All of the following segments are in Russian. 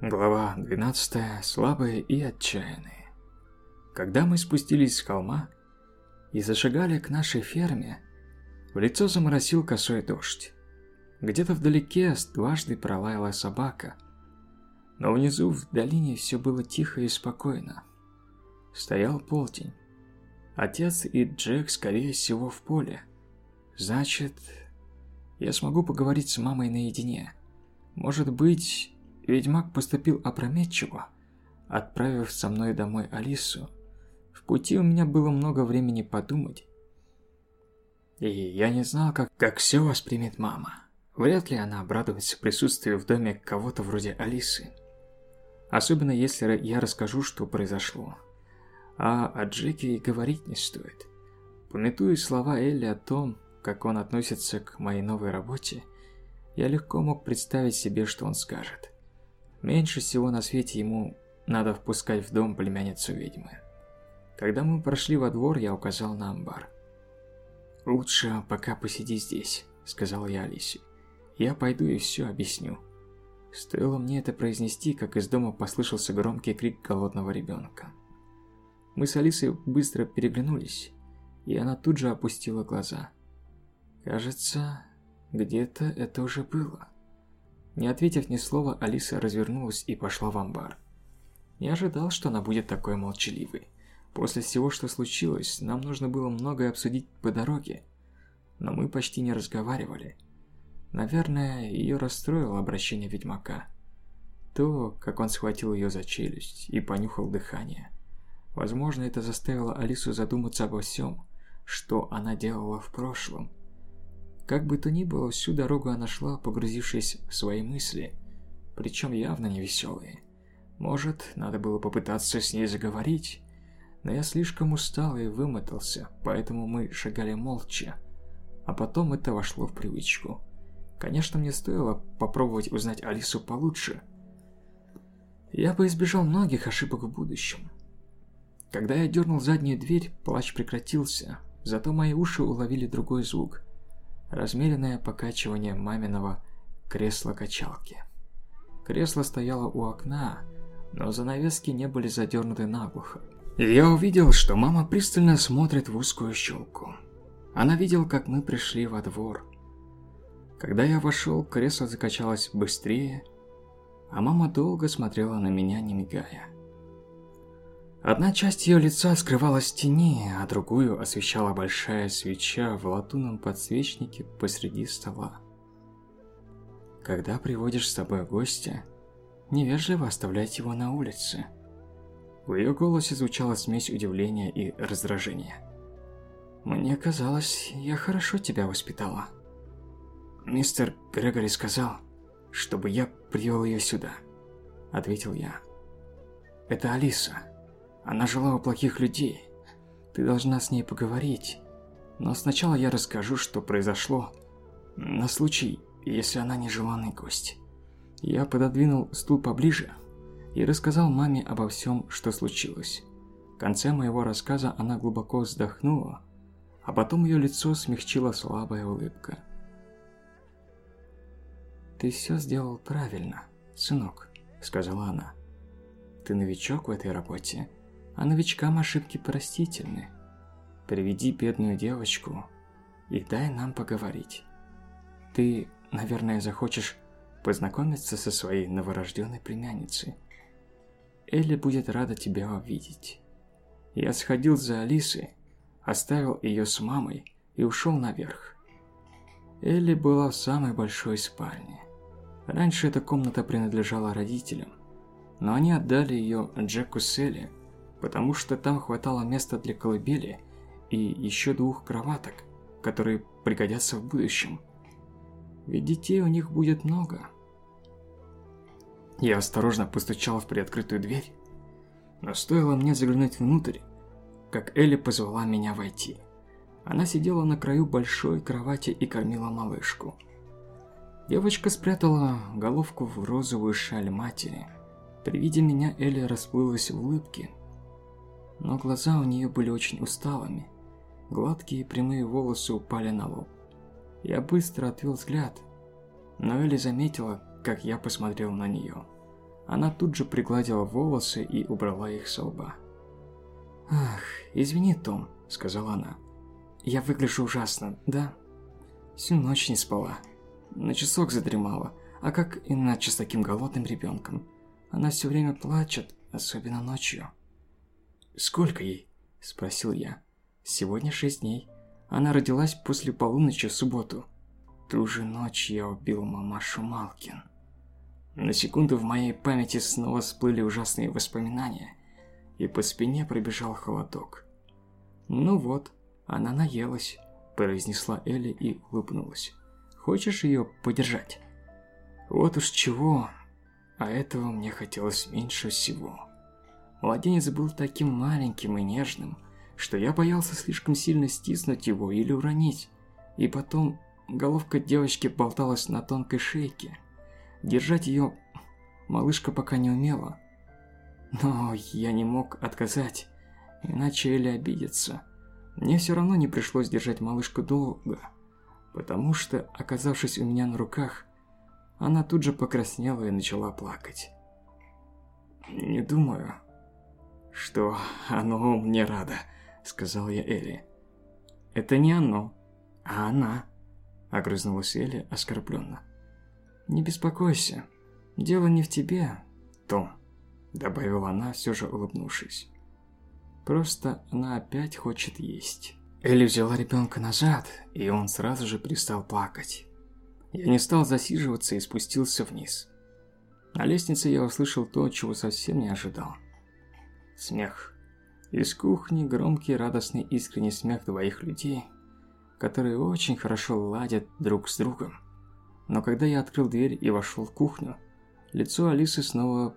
Глава 12. Слабые и отчаянные. Когда мы спустились с холма и зашагали к нашей ферме, в лицо заморосил косой дождь. Где-то вдалеке дважды пролаяла собака, но внизу в долине все было тихо и спокойно. Стоял полдень. Отец и Джек, скорее всего, в поле. Значит, я смогу поговорить с мамой наедине. Может быть, Ведьмак поступил опрометчиво, отправив со мной домой Алису. В пути у меня было много времени подумать. И я не знал, как, как все воспримет мама. Вряд ли она обрадуется присутствию в доме кого-то вроде Алисы. Особенно если я расскажу, что произошло. А о Джеке говорить не стоит. Пометуя слова Элли о том, как он относится к моей новой работе, я легко мог представить себе, что он скажет. Меньше всего на свете ему надо впускать в дом племянницу ведьмы. Когда мы прошли во двор, я указал на амбар. «Лучше пока посиди здесь», — сказал я Алисе. «Я пойду и все объясню». Стоило мне это произнести, как из дома послышался громкий крик голодного ребенка. Мы с Алисой быстро переглянулись, и она тут же опустила глаза. Кажется, где-то это уже было. Не ответив ни слова, Алиса развернулась и пошла в амбар. Не ожидал, что она будет такой молчаливой. После всего, что случилось, нам нужно было многое обсудить по дороге. Но мы почти не разговаривали. Наверное, ее расстроило обращение ведьмака. То, как он схватил ее за челюсть и понюхал дыхание. Возможно, это заставило Алису задуматься обо всем, что она делала в прошлом. Как бы то ни было, всю дорогу она шла, погрузившись в свои мысли, причем явно не веселые. Может, надо было попытаться с ней заговорить, но я слишком устал и вымотался, поэтому мы шагали молча. А потом это вошло в привычку. Конечно, мне стоило попробовать узнать Алису получше. Я бы избежал многих ошибок в будущем. Когда я дернул заднюю дверь, плач прекратился, зато мои уши уловили другой звук – размеренное покачивание маминого кресла-качалки. Кресло стояло у окна, но занавески не были задернуты наглухо. Я увидел, что мама пристально смотрит в узкую щелку. Она видела, как мы пришли во двор. Когда я вошел, кресло закачалось быстрее, а мама долго смотрела на меня, не мигая. Одна часть ее лица скрывалась в тени, а другую освещала большая свеча в латунном подсвечнике посреди стола. Когда приводишь с собой гостя, невежливо оставлять его на улице. В ее голосе звучала смесь удивления и раздражения. «Мне казалось, я хорошо тебя воспитала». «Мистер Грегори сказал, чтобы я привел ее сюда», — ответил я. «Это Алиса». Она жила у плохих людей. Ты должна с ней поговорить. Но сначала я расскажу, что произошло, на случай, если она нежеланный гость. Я пододвинул стул поближе и рассказал маме обо всем, что случилось. В конце моего рассказа она глубоко вздохнула, а потом ее лицо смягчила слабая улыбка. «Ты все сделал правильно, сынок», — сказала она. «Ты новичок в этой работе, а новичкам ошибки простительны. Приведи бедную девочку и дай нам поговорить. Ты, наверное, захочешь познакомиться со своей новорожденной племянницей. Элли будет рада тебя увидеть. Я сходил за Алисой, оставил ее с мамой и ушел наверх. Элли была в самой большой спальне. Раньше эта комната принадлежала родителям, но они отдали ее Джеку Селли, потому что там хватало места для колыбели и еще двух кроваток, которые пригодятся в будущем. Ведь детей у них будет много. Я осторожно постучал в приоткрытую дверь, но стоило мне заглянуть внутрь, как Элли позвала меня войти. Она сидела на краю большой кровати и кормила малышку. Девочка спрятала головку в розовую шаль матери. При виде меня Элли расплылась в улыбке, но глаза у нее были очень усталыми. Гладкие прямые волосы упали на лоб. Я быстро отвел взгляд, но Элли заметила, как я посмотрел на нее. Она тут же пригладила волосы и убрала их с лба. «Ах, извини, Том», — сказала она. «Я выгляжу ужасно, да? Всю ночь не спала. На часок задремала. А как иначе с таким голодным ребенком? Она все время плачет, особенно ночью». «Сколько ей?» – спросил я. «Сегодня шесть дней. Она родилась после полуночи в субботу. Ту же ночь я убил мамашу Малкин». На секунду в моей памяти снова всплыли ужасные воспоминания, и по спине пробежал холодок. «Ну вот, она наелась», – произнесла Элли и улыбнулась. «Хочешь ее подержать?» Вот уж чего, а этого мне хотелось меньше всего. Младенец был таким маленьким и нежным, что я боялся слишком сильно стиснуть его или уронить. И потом головка девочки болталась на тонкой шейке. Держать ее малышка пока не умела. Но я не мог отказать, иначе Элли обидится. Мне все равно не пришлось держать малышку долго, потому что, оказавшись у меня на руках, она тут же покраснела и начала плакать. «Не думаю, что оно мне радо», — сказал я Элли. «Это не оно, а она», — огрызнулась Элли оскорбленно. «Не беспокойся, дело не в тебе, Том», — добавила она, все же улыбнувшись. «Просто она опять хочет есть». Элли взяла ребенка назад, и он сразу же перестал плакать. Я не стал засиживаться и спустился вниз. На лестнице я услышал то, чего совсем не ожидал. Смех. Из кухни громкий, радостный, искренний смех двоих людей, которые очень хорошо ладят друг с другом. Но когда я открыл дверь и вошел в кухню, лицо Алисы снова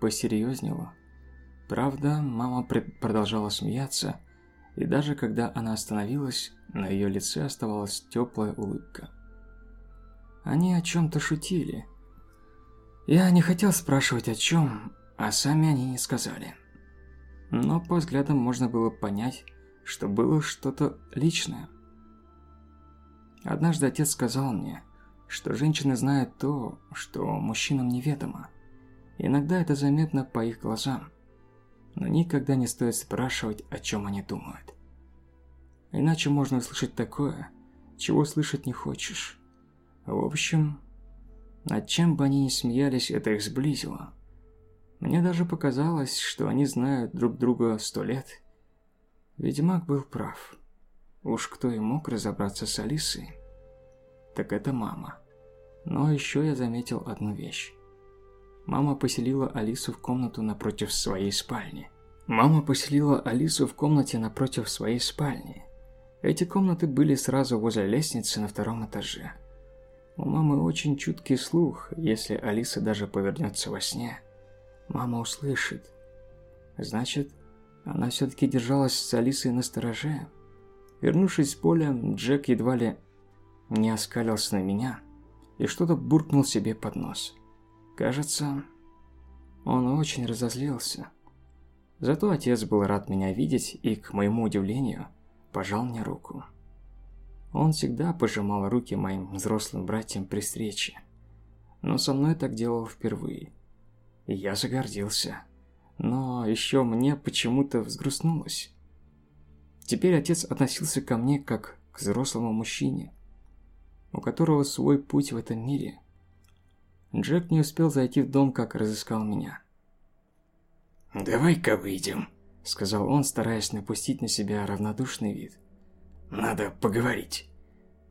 посерьезнело. Правда, мама продолжала смеяться, и даже когда она остановилась, на ее лице оставалась теплая улыбка. Они о чем-то шутили. Я не хотел спрашивать о чем, а сами они не сказали но по взглядам можно было понять, что было что-то личное. Однажды отец сказал мне, что женщины знают то, что мужчинам неведомо. Иногда это заметно по их глазам, но никогда не стоит спрашивать, о чем они думают. Иначе можно услышать такое, чего слышать не хочешь. В общем, над чем бы они ни смеялись, это их сблизило. Мне даже показалось, что они знают друг друга сто лет. Ведьмак был прав. Уж кто и мог разобраться с Алисой, так это мама. Но еще я заметил одну вещь. Мама поселила Алису в комнату напротив своей спальни. Мама поселила Алису в комнате напротив своей спальни. Эти комнаты были сразу возле лестницы на втором этаже. У мамы очень чуткий слух, если Алиса даже повернется во сне – Мама услышит. Значит, она все-таки держалась с Алисой на стороже. Вернувшись с поля, Джек едва ли не оскалился на меня и что-то буркнул себе под нос. Кажется, он очень разозлился. Зато отец был рад меня видеть и, к моему удивлению, пожал мне руку. Он всегда пожимал руки моим взрослым братьям при встрече, но со мной так делал впервые. Я загордился. Но еще мне почему-то взгрустнулось. Теперь отец относился ко мне как к взрослому мужчине, у которого свой путь в этом мире. Джек не успел зайти в дом, как разыскал меня. «Давай-ка выйдем», — сказал он, стараясь напустить на себя равнодушный вид. «Надо поговорить».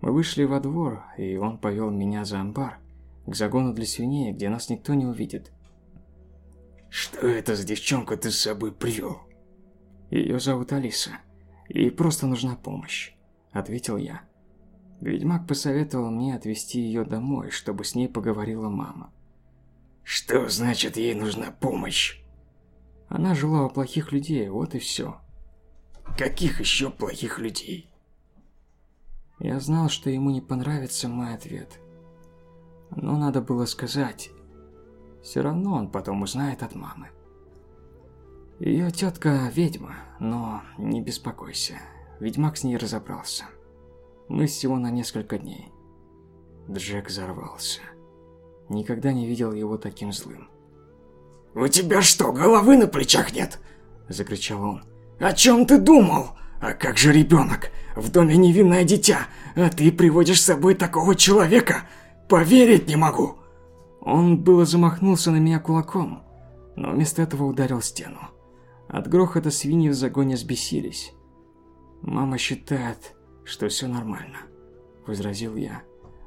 Мы вышли во двор, и он повел меня за амбар, к загону для свиней, где нас никто не увидит. Что это за девчонку ты с собой привел? Ее зовут Алиса. Ей просто нужна помощь, ответил я. Ведьмак посоветовал мне отвезти ее домой, чтобы с ней поговорила мама. Что значит ей нужна помощь? Она жила у плохих людей, вот и все. Каких еще плохих людей? Я знал, что ему не понравится мой ответ. Но надо было сказать, все равно он потом узнает от мамы. Ее тетка ведьма, но не беспокойся, ведьмак с ней разобрался. Мы всего на несколько дней. Джек взорвался. Никогда не видел его таким злым. «У тебя что, головы на плечах нет?» – закричал он. «О чем ты думал? А как же ребенок? В доме невинное дитя, а ты приводишь с собой такого человека? Поверить не могу!» Он было замахнулся на меня кулаком, но вместо этого ударил стену. От грохота свиньи в загоне сбесились. «Мама считает, что все нормально», – возразил я.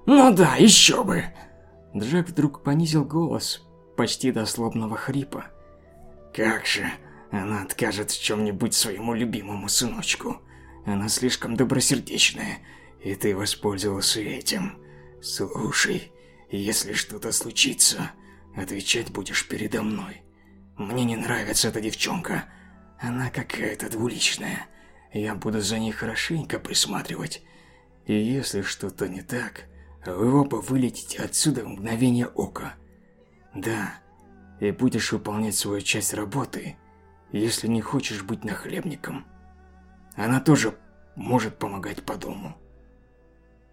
«Ну да, еще бы!» Джек вдруг понизил голос, почти до слобного хрипа. «Как же она откажет в чем-нибудь своему любимому сыночку? Она слишком добросердечная, и ты воспользовался этим. Слушай, если что-то случится, отвечать будешь передо мной. Мне не нравится эта девчонка. Она какая-то двуличная. Я буду за ней хорошенько присматривать. И если что-то не так, вы оба вылетите отсюда в мгновение ока. Да, и будешь выполнять свою часть работы, если не хочешь быть нахлебником. Она тоже может помогать по дому.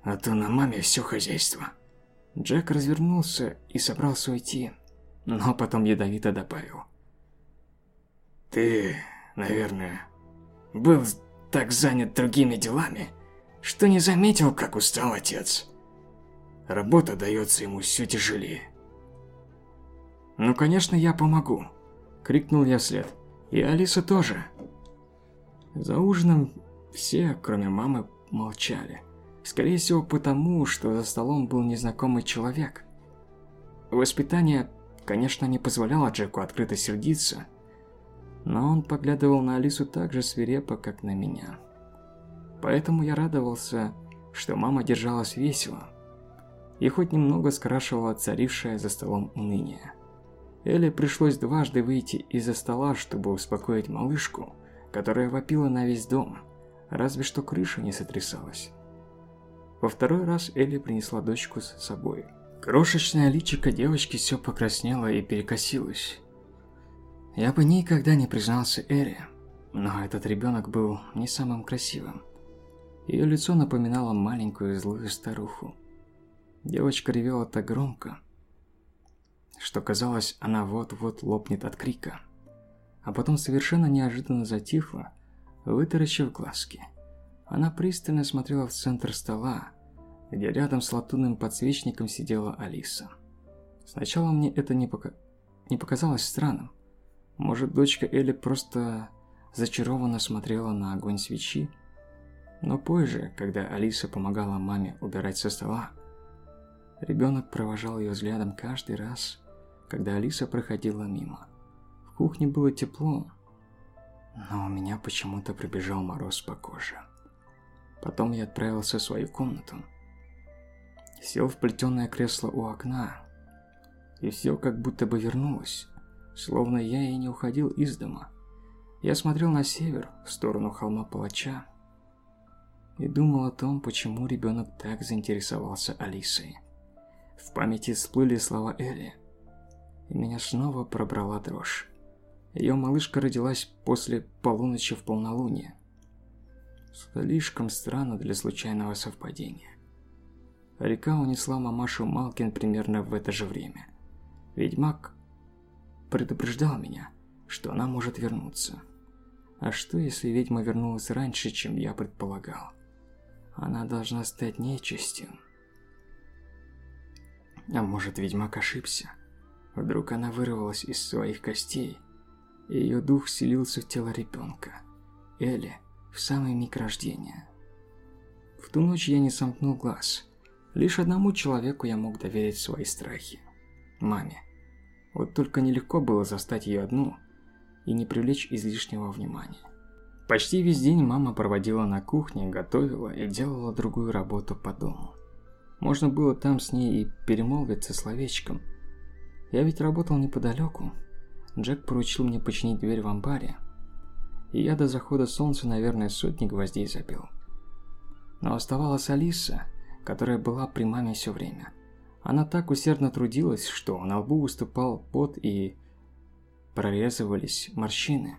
А то на маме все хозяйство. Джек развернулся и собрался уйти, но потом ядовито добавил. Ты, наверное, был так занят другими делами, что не заметил, как устал отец. Работа дается ему все тяжелее. «Ну, конечно, я помогу!» – крикнул я вслед. «И Алиса тоже!» За ужином все, кроме мамы, молчали. Скорее всего, потому, что за столом был незнакомый человек. Воспитание, конечно, не позволяло Джеку открыто сердиться, но он поглядывал на Алису так же свирепо, как на меня. Поэтому я радовался, что мама держалась весело и хоть немного скрашивала царившее за столом уныние. Элли пришлось дважды выйти из-за стола, чтобы успокоить малышку, которая вопила на весь дом, разве что крыша не сотрясалась. Во второй раз Элли принесла дочку с собой. Крошечное личико девочки все покраснело и перекосилось. Я бы никогда не признался Элли, но этот ребенок был не самым красивым. Ее лицо напоминало маленькую злую старуху. Девочка ревела так громко, что казалось, она вот-вот лопнет от крика. А потом совершенно неожиданно затихла, вытаращив глазки. Она пристально смотрела в центр стола, где рядом с латунным подсвечником сидела Алиса. Сначала мне это не, пока... не показалось странным. Может, дочка Элли просто зачарованно смотрела на огонь свечи? Но позже, когда Алиса помогала маме убирать со стола, ребенок провожал ее взглядом каждый раз, когда Алиса проходила мимо. В кухне было тепло, но у меня почему-то пробежал мороз по коже. Потом я отправился в свою комнату. Сел в плетеное кресло у окна. И все как будто бы вернулось, словно я и не уходил из дома. Я смотрел на север, в сторону холма Палача, и думал о том, почему ребенок так заинтересовался Алисой. В памяти всплыли слова Элли, и меня снова пробрала дрожь. Ее малышка родилась после полуночи в полнолуние. Слишком странно для случайного совпадения. Река унесла мамашу Малкин примерно в это же время. Ведьмак предупреждал меня, что она может вернуться. А что, если ведьма вернулась раньше, чем я предполагал? Она должна стать нечистью. А может, ведьмак ошибся? Вдруг она вырвалась из своих костей, и ее дух селился в тело ребенка. Элли в самый миг рождения. В ту ночь я не сомкнул глаз. Лишь одному человеку я мог доверить свои страхи. Маме. Вот только нелегко было застать ее одну и не привлечь излишнего внимания. Почти весь день мама проводила на кухне, готовила и делала другую работу по дому. Можно было там с ней и перемолвиться словечком. Я ведь работал неподалеку. Джек поручил мне починить дверь в амбаре, и я до захода солнца, наверное, сотни гвоздей забил. Но оставалась Алиса, которая была при маме все время. Она так усердно трудилась, что на лбу выступал пот и прорезывались морщины.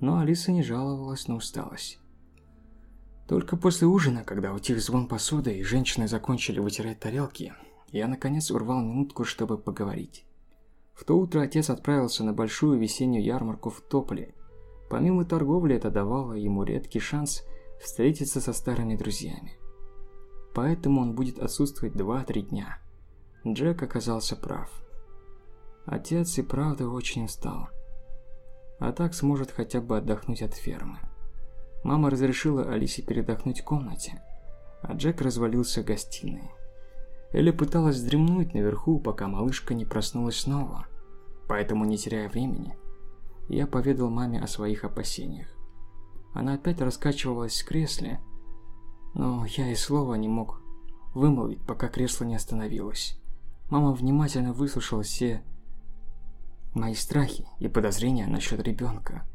Но Алиса не жаловалась на усталость. Только после ужина, когда утих звон посуды и женщины закончили вытирать тарелки, я наконец урвал минутку, чтобы поговорить. В то утро отец отправился на большую весеннюю ярмарку в Тополе. Помимо торговли, это давало ему редкий шанс встретиться со старыми друзьями. Поэтому он будет отсутствовать 2-3 дня. Джек оказался прав. Отец и правда очень устал. А так сможет хотя бы отдохнуть от фермы. Мама разрешила Алисе передохнуть в комнате, а Джек развалился в гостиной. Элли пыталась вздремнуть наверху, пока малышка не проснулась снова. Поэтому, не теряя времени, я поведал маме о своих опасениях. Она опять раскачивалась в кресле, но я и слова не мог вымолвить, пока кресло не остановилось. Мама внимательно выслушала все мои страхи и подозрения насчет ребенка,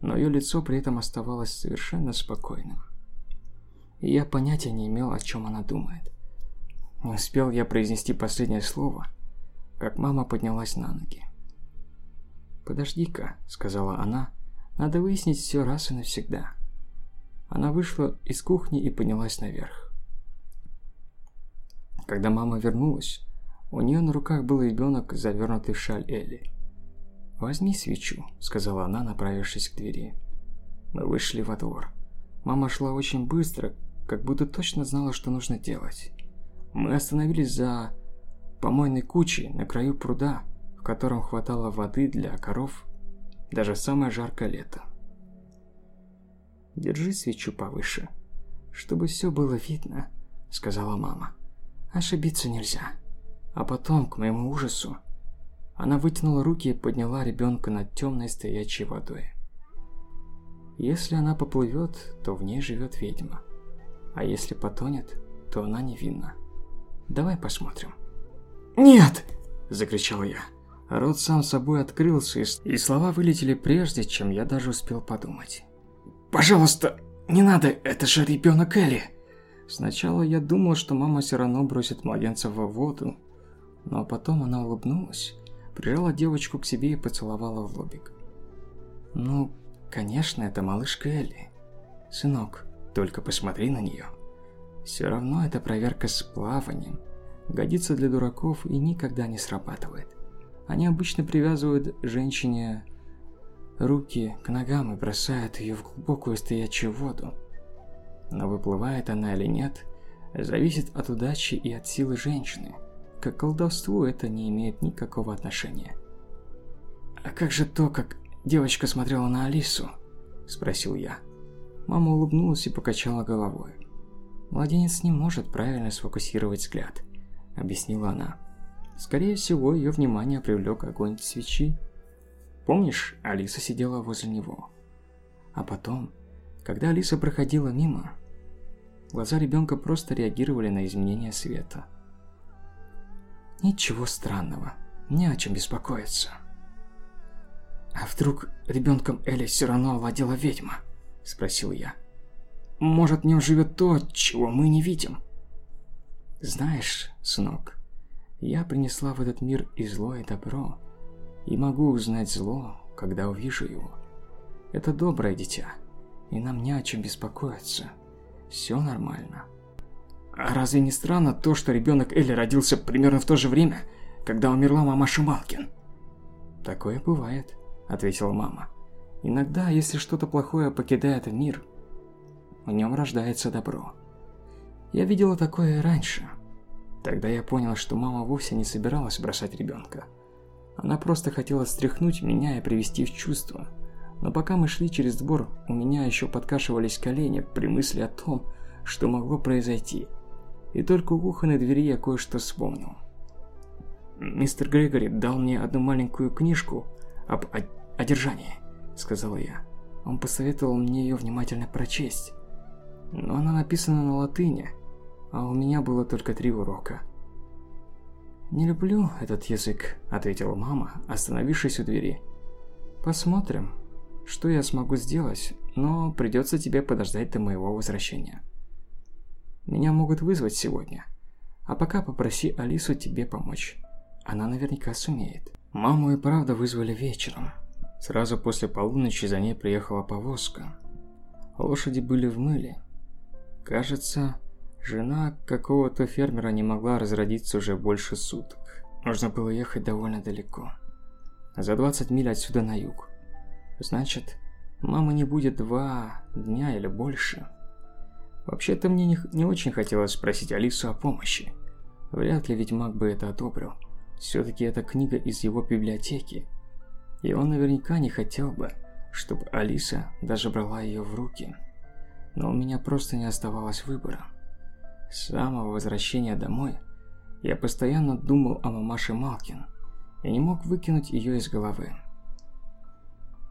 но ее лицо при этом оставалось совершенно спокойным. И я понятия не имел, о чем она думает. Не успел я произнести последнее слово, как мама поднялась на ноги. «Подожди-ка», — сказала она, — «надо выяснить все раз и навсегда». Она вышла из кухни и поднялась наверх. Когда мама вернулась, у нее на руках был ребенок, завернутый в шаль Элли. «Возьми свечу», — сказала она, направившись к двери. Мы вышли во двор. Мама шла очень быстро, как будто точно знала, что нужно делать. Мы остановились за помойной кучей на краю пруда, в котором хватало воды для коров даже самое жаркое лето. «Держи свечу повыше, чтобы все было видно», — сказала мама. «Ошибиться нельзя». А потом, к моему ужасу, она вытянула руки и подняла ребенка над темной стоячей водой. Если она поплывет, то в ней живет ведьма. А если потонет, то она невинна. Давай посмотрим. «Нет!» – закричал я. Рот сам собой открылся, и слова вылетели прежде, чем я даже успел подумать. «Пожалуйста, не надо, это же ребенок Элли!» Сначала я думал, что мама все равно бросит младенца в воду, но потом она улыбнулась прижала девочку к себе и поцеловала в лобик. «Ну, конечно, это малышка Элли. Сынок, только посмотри на нее. Все равно это проверка с плаванием. Годится для дураков и никогда не срабатывает. Они обычно привязывают женщине руки к ногам и бросают ее в глубокую стоячую воду. Но выплывает она или нет, зависит от удачи и от силы женщины – к колдовству это не имеет никакого отношения. «А как же то, как девочка смотрела на Алису?» – спросил я. Мама улыбнулась и покачала головой. «Младенец не может правильно сфокусировать взгляд», – объяснила она. Скорее всего, ее внимание привлек огонь свечи. Помнишь, Алиса сидела возле него? А потом, когда Алиса проходила мимо, глаза ребенка просто реагировали на изменения света. Ничего странного, не о чем беспокоиться. А вдруг ребенком Элли все равно овладела ведьма? Спросил я. Может, в нем живет то, чего мы не видим? Знаешь, сынок, я принесла в этот мир и зло, и добро. И могу узнать зло, когда увижу его. Это доброе дитя, и нам не о чем беспокоиться. Все нормально. А разве не странно то, что ребенок Элли родился примерно в то же время, когда умерла мама Шималкин? «Такое бывает», — ответила мама. «Иногда, если что-то плохое покидает мир, в нем рождается добро. Я видела такое раньше. Тогда я понял, что мама вовсе не собиралась бросать ребенка. Она просто хотела стряхнуть меня и привести в чувство. Но пока мы шли через двор, у меня еще подкашивались колени при мысли о том, что могло произойти – и только у кухонной двери я кое-что вспомнил. «Мистер Грегори дал мне одну маленькую книжку об одержании», — сказала я. Он посоветовал мне ее внимательно прочесть. Но она написана на латыни, а у меня было только три урока. «Не люблю этот язык», — ответила мама, остановившись у двери. «Посмотрим, что я смогу сделать, но придется тебе подождать до моего возвращения». Меня могут вызвать сегодня. А пока попроси Алису тебе помочь. Она наверняка сумеет. Маму и правда вызвали вечером. Сразу после полуночи за ней приехала повозка. Лошади были в мыле. Кажется, жена какого-то фермера не могла разродиться уже больше суток. Нужно было ехать довольно далеко. за 20 миль отсюда на юг. Значит, мамы не будет два дня или больше. Вообще-то мне не, не очень хотелось спросить Алису о помощи. Вряд ли ведьмак бы это одобрил. Все-таки это книга из его библиотеки. И он наверняка не хотел бы, чтобы Алиса даже брала ее в руки. Но у меня просто не оставалось выбора. С самого возвращения домой я постоянно думал о мамаше Малкин и не мог выкинуть ее из головы.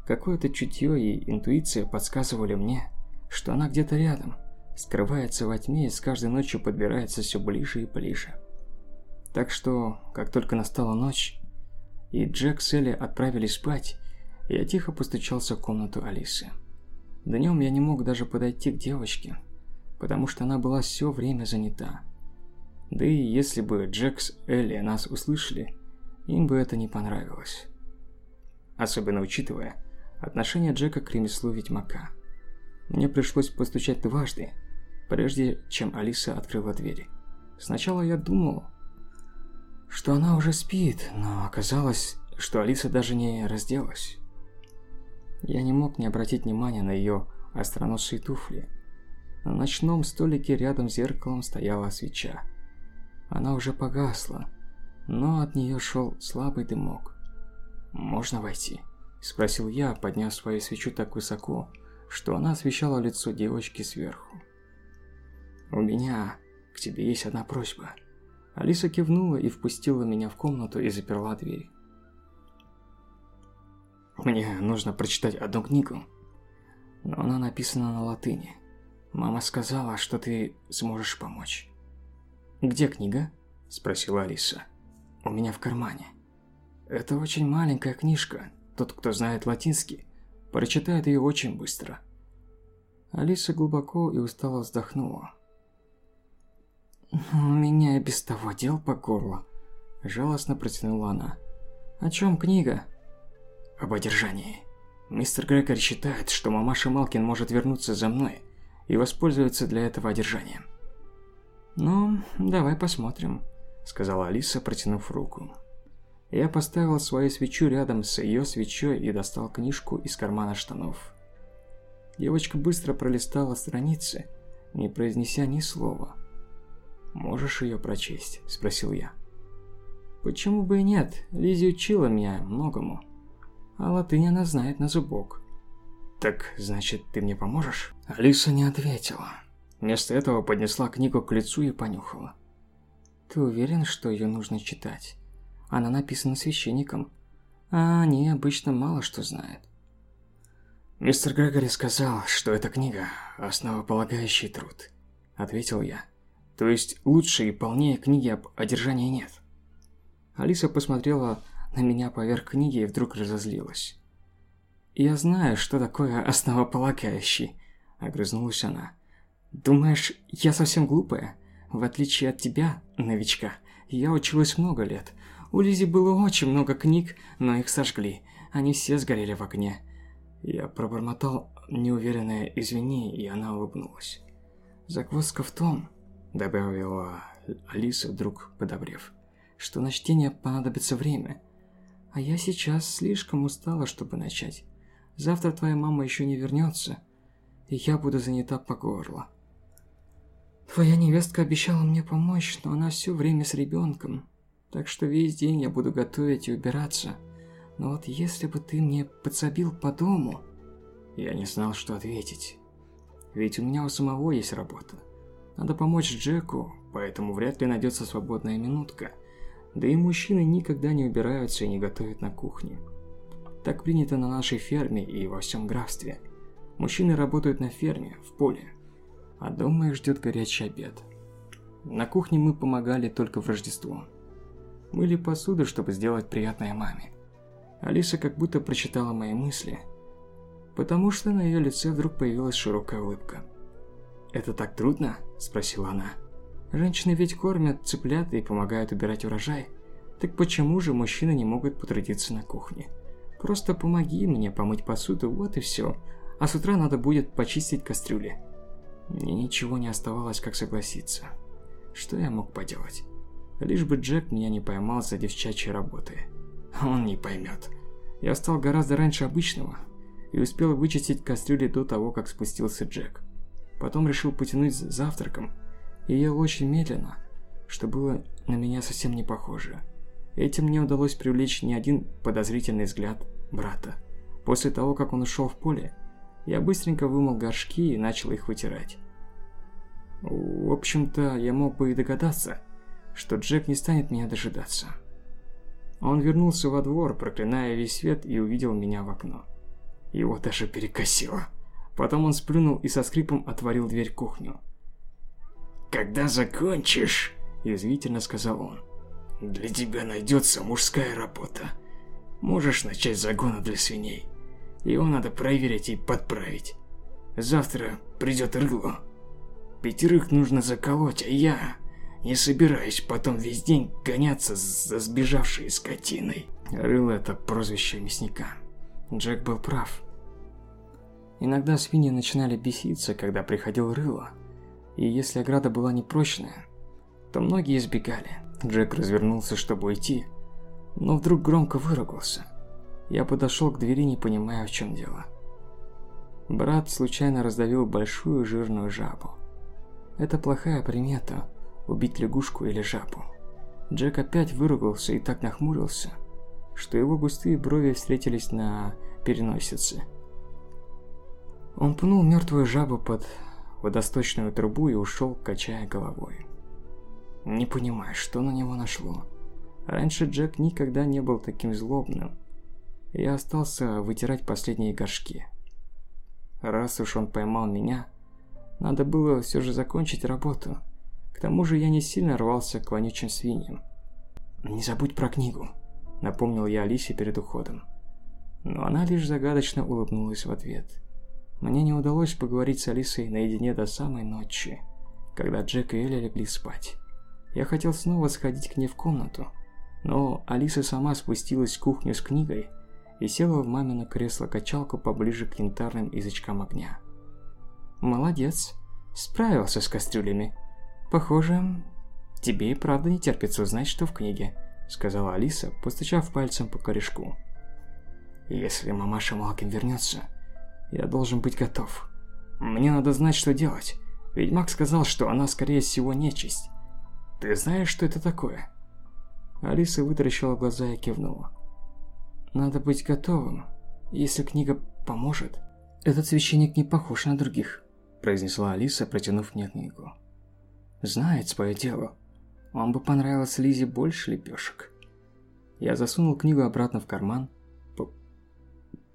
Какое-то чутье и интуиция подсказывали мне, что она где-то рядом, скрывается во тьме и с каждой ночью подбирается все ближе и ближе. Так что, как только настала ночь, и Джек с Элли отправились спать, я тихо постучался в комнату Алисы. Днем я не мог даже подойти к девочке, потому что она была все время занята. Да и если бы Джек с Элли нас услышали, им бы это не понравилось. Особенно учитывая отношение Джека к ремеслу ведьмака. Мне пришлось постучать дважды, прежде чем Алиса открыла двери. Сначала я думал, что она уже спит, но оказалось, что Алиса даже не разделась. Я не мог не обратить внимания на ее остроносые туфли. На ночном столике рядом с зеркалом стояла свеча. Она уже погасла, но от нее шел слабый дымок. «Можно войти?» – спросил я, подняв свою свечу так высоко, что она освещала лицо девочки сверху. «У меня к тебе есть одна просьба». Алиса кивнула и впустила меня в комнату и заперла дверь. Мне нужно прочитать одну книгу, но она написана на латыни. Мама сказала, что ты сможешь помочь. «Где книга?» – спросила Алиса. «У меня в кармане. Это очень маленькая книжка. Тот, кто знает латинский, прочитает ее очень быстро». Алиса глубоко и устало вздохнула. «У меня и без того дел по горло», – жалостно протянула она. «О чем книга?» «Об одержании. Мистер Грегори считает, что мамаша Малкин может вернуться за мной и воспользоваться для этого одержанием». «Ну, давай посмотрим», – сказала Алиса, протянув руку. Я поставил свою свечу рядом с ее свечой и достал книжку из кармана штанов. Девочка быстро пролистала страницы, не произнеся ни слова. «Можешь ее прочесть?» – спросил я. «Почему бы и нет? Лизи учила меня многому. А латынь она знает на зубок». «Так, значит, ты мне поможешь?» Алиса не ответила. Вместо этого поднесла книгу к лицу и понюхала. «Ты уверен, что ее нужно читать? Она написана священником, а они обычно мало что знают». «Мистер Грегори сказал, что эта книга – основополагающий труд», – ответил я. То есть лучше и полнее книги об одержании нет. Алиса посмотрела на меня поверх книги и вдруг разозлилась. «Я знаю, что такое основополагающий», – огрызнулась она. «Думаешь, я совсем глупая? В отличие от тебя, новичка, я училась много лет. У Лизи было очень много книг, но их сожгли. Они все сгорели в огне». Я пробормотал неуверенное «извини», и она улыбнулась. Загвоздка в том, добавила Алиса, вдруг подобрев, что на чтение понадобится время. А я сейчас слишком устала, чтобы начать. Завтра твоя мама еще не вернется, и я буду занята по горло. Твоя невестка обещала мне помочь, но она все время с ребенком, так что весь день я буду готовить и убираться. Но вот если бы ты мне подсобил по дому... Я не знал, что ответить. Ведь у меня у самого есть работа. Надо помочь Джеку, поэтому вряд ли найдется свободная минутка. Да и мужчины никогда не убираются и не готовят на кухне. Так принято на нашей ферме и во всем графстве. Мужчины работают на ферме, в поле, а дома их ждет горячий обед. На кухне мы помогали только в Рождество. Мыли посуду, чтобы сделать приятное маме. Алиса как будто прочитала мои мысли, потому что на ее лице вдруг появилась широкая улыбка. «Это так трудно?» – спросила она. «Женщины ведь кормят цыплят и помогают убирать урожай. Так почему же мужчины не могут потрудиться на кухне? Просто помоги мне помыть посуду, вот и все. А с утра надо будет почистить кастрюли». Мне ничего не оставалось, как согласиться. Что я мог поделать? Лишь бы Джек меня не поймал за девчачьей работой. Он не поймет. Я встал гораздо раньше обычного и успел вычистить кастрюли до того, как спустился Джек. Потом решил потянуть завтраком и ел очень медленно, что было на меня совсем не похоже. Этим мне удалось привлечь не один подозрительный взгляд брата. После того, как он ушел в поле, я быстренько вымыл горшки и начал их вытирать. В общем-то, я мог бы и догадаться, что Джек не станет меня дожидаться. Он вернулся во двор, проклиная весь свет, и увидел меня в окно. Его даже перекосило. Потом он сплюнул и со скрипом отворил дверь кухню. «Когда закончишь», – язвительно сказал он, – «для тебя найдется мужская работа. Можешь начать загоны для свиней. Его надо проверить и подправить. Завтра придет рыло. Пятерых нужно заколоть, а я не собираюсь потом весь день гоняться за сбежавшей скотиной. Рыло – это прозвище мясника. Джек был прав. Иногда свиньи начинали беситься, когда приходил рыло. И если ограда была непрочная, то многие избегали. Джек развернулся, чтобы уйти, но вдруг громко выругался. Я подошел к двери, не понимая, в чем дело. Брат случайно раздавил большую жирную жабу. Это плохая примета – убить лягушку или жабу. Джек опять выругался и так нахмурился, что его густые брови встретились на переносице. Он пнул мертвую жабу под водосточную трубу и ушел, качая головой. Не понимаю, что на него нашло. Раньше Джек никогда не был таким злобным, я остался вытирать последние горшки. Раз уж он поймал меня, надо было все же закончить работу. К тому же я не сильно рвался к вонючим свиньям. «Не забудь про книгу», — напомнил я Алисе перед уходом. Но она лишь загадочно улыбнулась в ответ. Мне не удалось поговорить с Алисой наедине до самой ночи, когда Джек и Эля легли спать. Я хотел снова сходить к ней в комнату, но Алиса сама спустилась в кухню с книгой и села в мамино кресло-качалку поближе к янтарным язычкам огня. «Молодец, справился с кастрюлями. Похоже, тебе и правда не терпится узнать, что в книге», сказала Алиса, постучав пальцем по корешку. «Если мамаша Малкин вернется, я должен быть готов. Мне надо знать, что делать, ведь Мак сказал, что она, скорее всего, нечисть. Ты знаешь, что это такое?» Алиса вытаращила глаза и кивнула. Надо быть готовым, если книга поможет. Этот священник не похож на других, произнесла Алиса, протянув мне книгу. Знает свое дело. Вам бы понравилось Лизе больше лепешек. Я засунул книгу обратно в карман,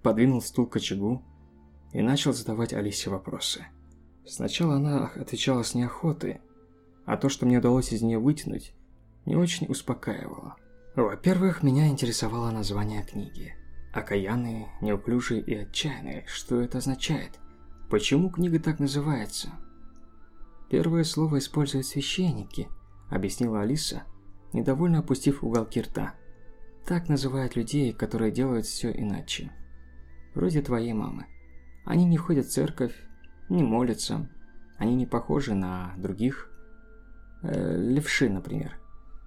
подвинул стул к очагу и начал задавать Алисе вопросы. Сначала она отвечала с неохотой, а то, что мне удалось из нее вытянуть, не очень успокаивало. Во-первых, меня интересовало название книги. Окаянные, неуклюжие и отчаянные. Что это означает? Почему книга так называется? Первое слово используют священники, объяснила Алиса, недовольно опустив уголки рта. Так называют людей, которые делают все иначе. Вроде твоей мамы. Они не ходят в церковь, не молятся. Они не похожи на других. Э, левши, например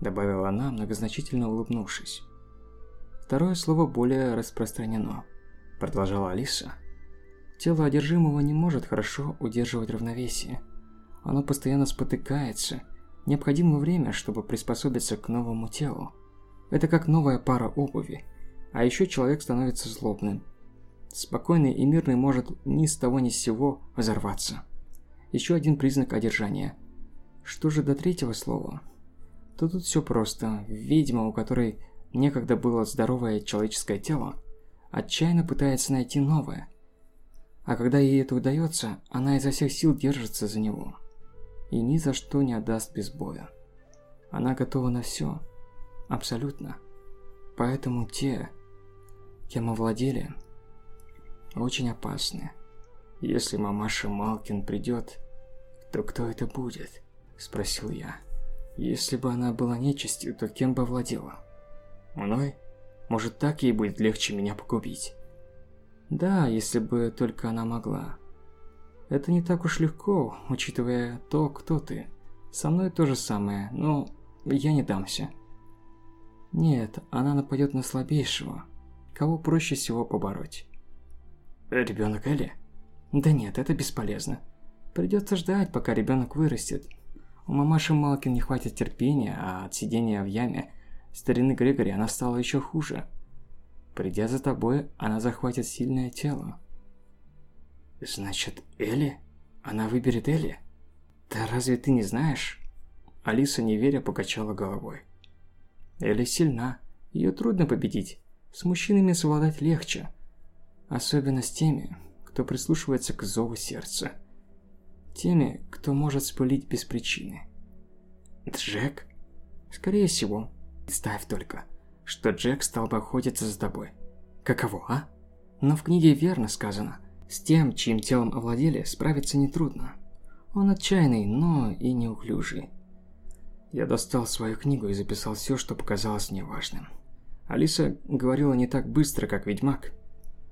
добавила она, многозначительно улыбнувшись. Второе слово более распространено, продолжала Алиса. Тело одержимого не может хорошо удерживать равновесие. Оно постоянно спотыкается. Необходимо время, чтобы приспособиться к новому телу. Это как новая пара обуви. А еще человек становится злобным. Спокойный и мирный может ни с того ни с сего взорваться. Еще один признак одержания. Что же до третьего слова? То тут все просто. Ведьма, у которой некогда было здоровое человеческое тело, отчаянно пытается найти новое. А когда ей это удается, она изо всех сил держится за него. И ни за что не отдаст без боя. Она готова на все. Абсолютно. Поэтому те, кем овладели, очень опасны. Если мамаша Малкин придет, то кто это будет? Спросил я. Если бы она была нечистью, то кем бы владела? Мной? Может, так ей будет легче меня погубить? Да, если бы только она могла. Это не так уж легко, учитывая то, кто ты. Со мной то же самое, но я не дамся. Нет, она нападет на слабейшего, кого проще всего побороть. Ребенок Элли? Да нет, это бесполезно. Придется ждать, пока ребенок вырастет. У мамаши Малкин не хватит терпения, а от сидения в яме старины Грегори она стала еще хуже. Придя за тобой, она захватит сильное тело. Значит, Элли? Она выберет Элли? Да разве ты не знаешь? Алиса, не веря, покачала головой. Элли сильна, ее трудно победить. С мужчинами совладать легче. Особенно с теми, кто прислушивается к зову сердца. Теми, кто может спылить без причины. Джек? Скорее всего. Представь только, что Джек стал бы охотиться за тобой. Каково, а? Но в книге верно сказано, с тем, чьим телом овладели, справиться нетрудно. Он отчаянный, но и неуклюжий. Я достал свою книгу и записал все, что показалось мне важным. Алиса говорила не так быстро, как ведьмак,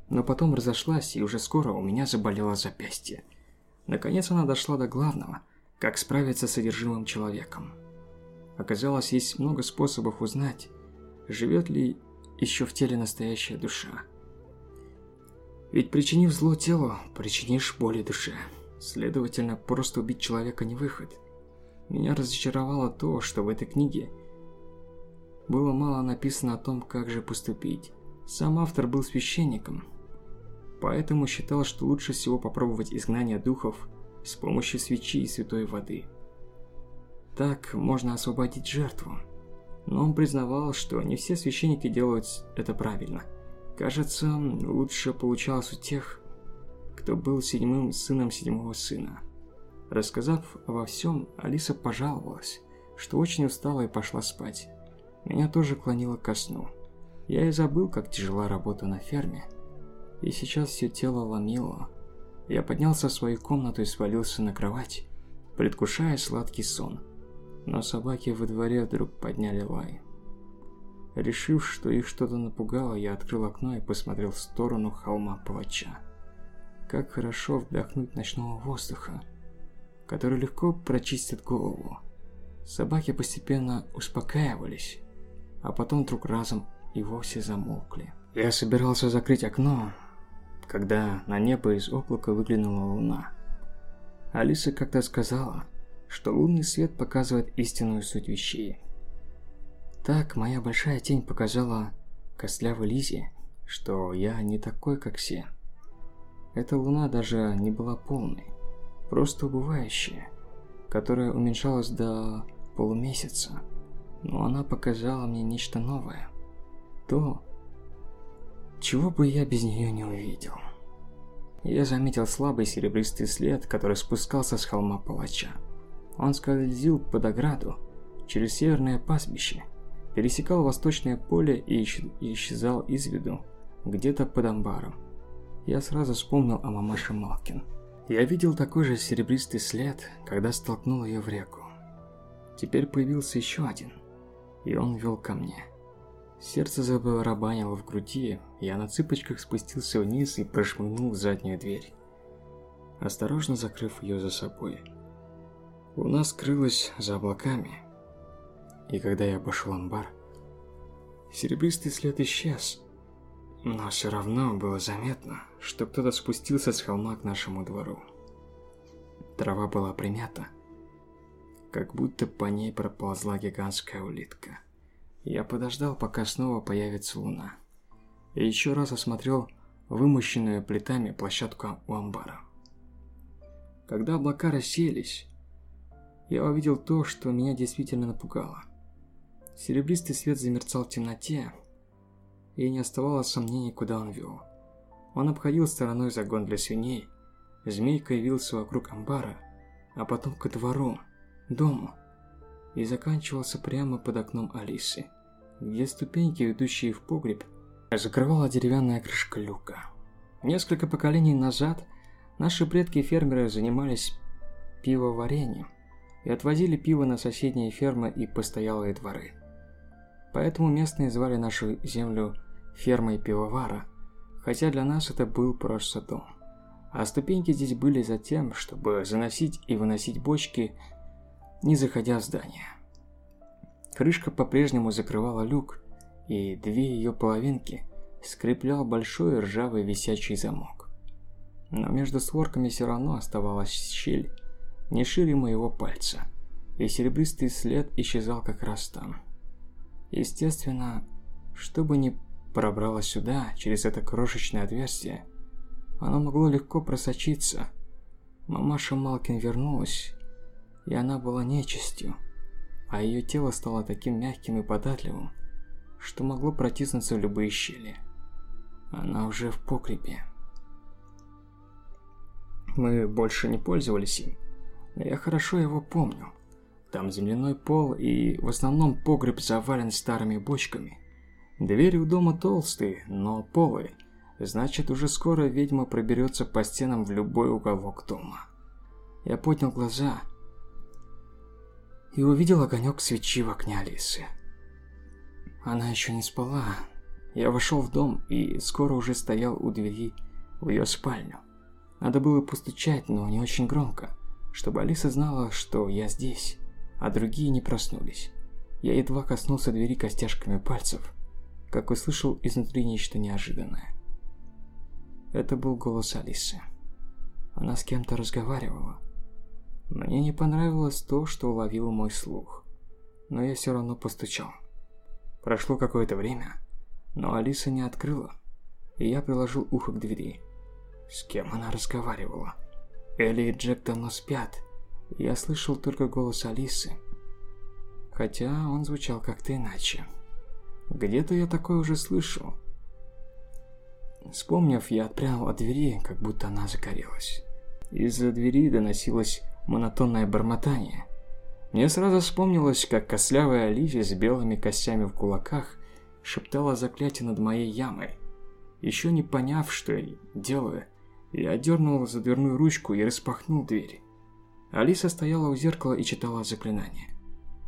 но потом разошлась, и уже скоро у меня заболело запястье. Наконец она дошла до главного, как справиться с содержимым человеком. Оказалось, есть много способов узнать, живет ли еще в теле настоящая душа. Ведь причинив зло телу, причинишь боли душе. Следовательно, просто убить человека не выход – меня разочаровало то, что в этой книге было мало написано о том, как же поступить. Сам автор был священником, поэтому считал, что лучше всего попробовать изгнание духов с помощью свечи и святой воды. Так можно освободить жертву. Но он признавал, что не все священники делают это правильно. Кажется, лучше получалось у тех, кто был седьмым сыном седьмого сына. Рассказав обо всем, Алиса пожаловалась, что очень устала и пошла спать. Меня тоже клонило ко сну. Я и забыл, как тяжела работа на ферме. И сейчас все тело ломило. Я поднялся в свою комнату и свалился на кровать, предвкушая сладкий сон. Но собаки во дворе вдруг подняли лай. Решив, что их что-то напугало, я открыл окно и посмотрел в сторону холма палача. Как хорошо вдохнуть ночного воздуха который легко прочистит голову. Собаки постепенно успокаивались, а потом вдруг разом и вовсе замолкли. Я собирался закрыть окно, когда на небо из облака выглянула луна. Алиса как-то сказала, что лунный свет показывает истинную суть вещей. Так моя большая тень показала костлявой Лизе, что я не такой, как все. Эта луна даже не была полной просто убывающая, которая уменьшалась до полумесяца. Но она показала мне нечто новое. То, чего бы я без нее не увидел. Я заметил слабый серебристый след, который спускался с холма палача. Он скользил под ограду, через северное пастбище, пересекал восточное поле и исчезал из виду, где-то под амбаром. Я сразу вспомнил о мамаше Малкин. Я видел такой же серебристый след, когда столкнул ее в реку. Теперь появился еще один, и он вел ко мне. Сердце забарабанило в груди, я на цыпочках спустился вниз и прошмыгнул в заднюю дверь, осторожно закрыв ее за собой. Луна скрылась за облаками, и когда я обошел амбар, серебристый след исчез, но все равно было заметно, что кто-то спустился с холма к нашему двору. Трава была примята, как будто по ней проползла гигантская улитка. Я подождал, пока снова появится луна. И еще раз осмотрел вымощенную плитами площадку у амбара. Когда облака рассеялись, я увидел то, что меня действительно напугало. Серебристый свет замерцал в темноте, и не оставалось сомнений, куда он вел. Он обходил стороной загон для свиней, змейка явился вокруг амбара, а потом ко двору, дому, и заканчивался прямо под окном Алисы, где ступеньки, ведущие в погреб, закрывала деревянная крышка люка. Несколько поколений назад наши предки-фермеры занимались пивоварением и отвозили пиво на соседние фермы и постоялые дворы. Поэтому местные звали нашу землю фермой пивовара, хотя для нас это был просто дом. А ступеньки здесь были за тем, чтобы заносить и выносить бочки, не заходя в здание. Крышка по-прежнему закрывала люк, и две ее половинки скреплял большой ржавый висячий замок. Но между створками все равно оставалась щель, не шире моего пальца, и серебристый след исчезал как раз там. Естественно, чтобы не пробралось сюда, через это крошечное отверстие, оно могло легко просочиться. Мамаша Малкин вернулась, и она была нечистью, а ее тело стало таким мягким и податливым, что могло протиснуться в любые щели. Она уже в погребе. Мы больше не пользовались им, но я хорошо его помню. Там земляной пол и в основном погреб завален старыми бочками. Двери у дома толстые, но полые. Значит, уже скоро ведьма проберется по стенам в любой уголок дома. Я поднял глаза и увидел огонек свечи в окне Алисы. Она еще не спала. Я вошел в дом и скоро уже стоял у двери в ее спальню. Надо было постучать, но не очень громко, чтобы Алиса знала, что я здесь, а другие не проснулись. Я едва коснулся двери костяшками пальцев, как услышал изнутри нечто неожиданное. Это был голос Алисы. Она с кем-то разговаривала. Мне не понравилось то, что уловил мой слух, но я все равно постучал. Прошло какое-то время, но Алиса не открыла, и я приложил ухо к двери. С кем она разговаривала? Элли и Джек давно спят, я слышал только голос Алисы, хотя он звучал как-то иначе. Где-то я такое уже слышал. Вспомнив, я отпрянул от двери, как будто она загорелась. Из-за двери доносилось монотонное бормотание. Мне сразу вспомнилось, как кослявая Оливия с белыми костями в кулаках шептала заклятие над моей ямой. Еще не поняв, что я делаю, я дернул за дверную ручку и распахнул дверь. Алиса стояла у зеркала и читала заклинание.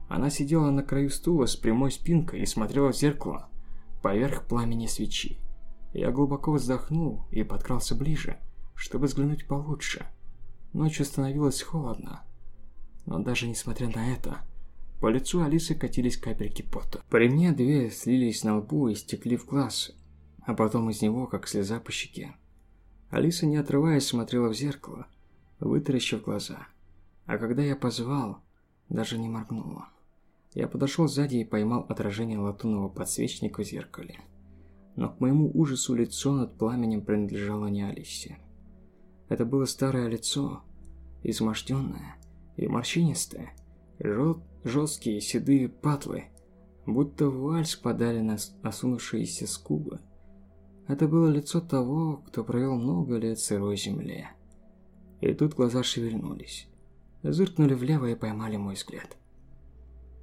Она сидела на краю стула с прямой спинкой и смотрела в зеркало поверх пламени свечи. Я глубоко вздохнул и подкрался ближе, чтобы взглянуть получше. Ночью становилось холодно, но даже несмотря на это, по лицу Алисы катились капельки пота. При мне две слились на лбу и стекли в глаз, а потом из него, как слеза по щеке. Алиса, не отрываясь, смотрела в зеркало, вытаращив глаза. А когда я позвал, даже не моргнула. Я подошел сзади и поймал отражение латунного подсвечника в зеркале. Но к моему ужасу лицо над пламенем принадлежало не Алисе. Это было старое лицо, изможденное, и морщинистые, жел жесткие седые патлы, будто в вальс подали на осунувшиеся скулы. Это было лицо того, кто провел много лет в сырой земле. И тут глаза шевельнулись, зыркнули влево и поймали мой взгляд.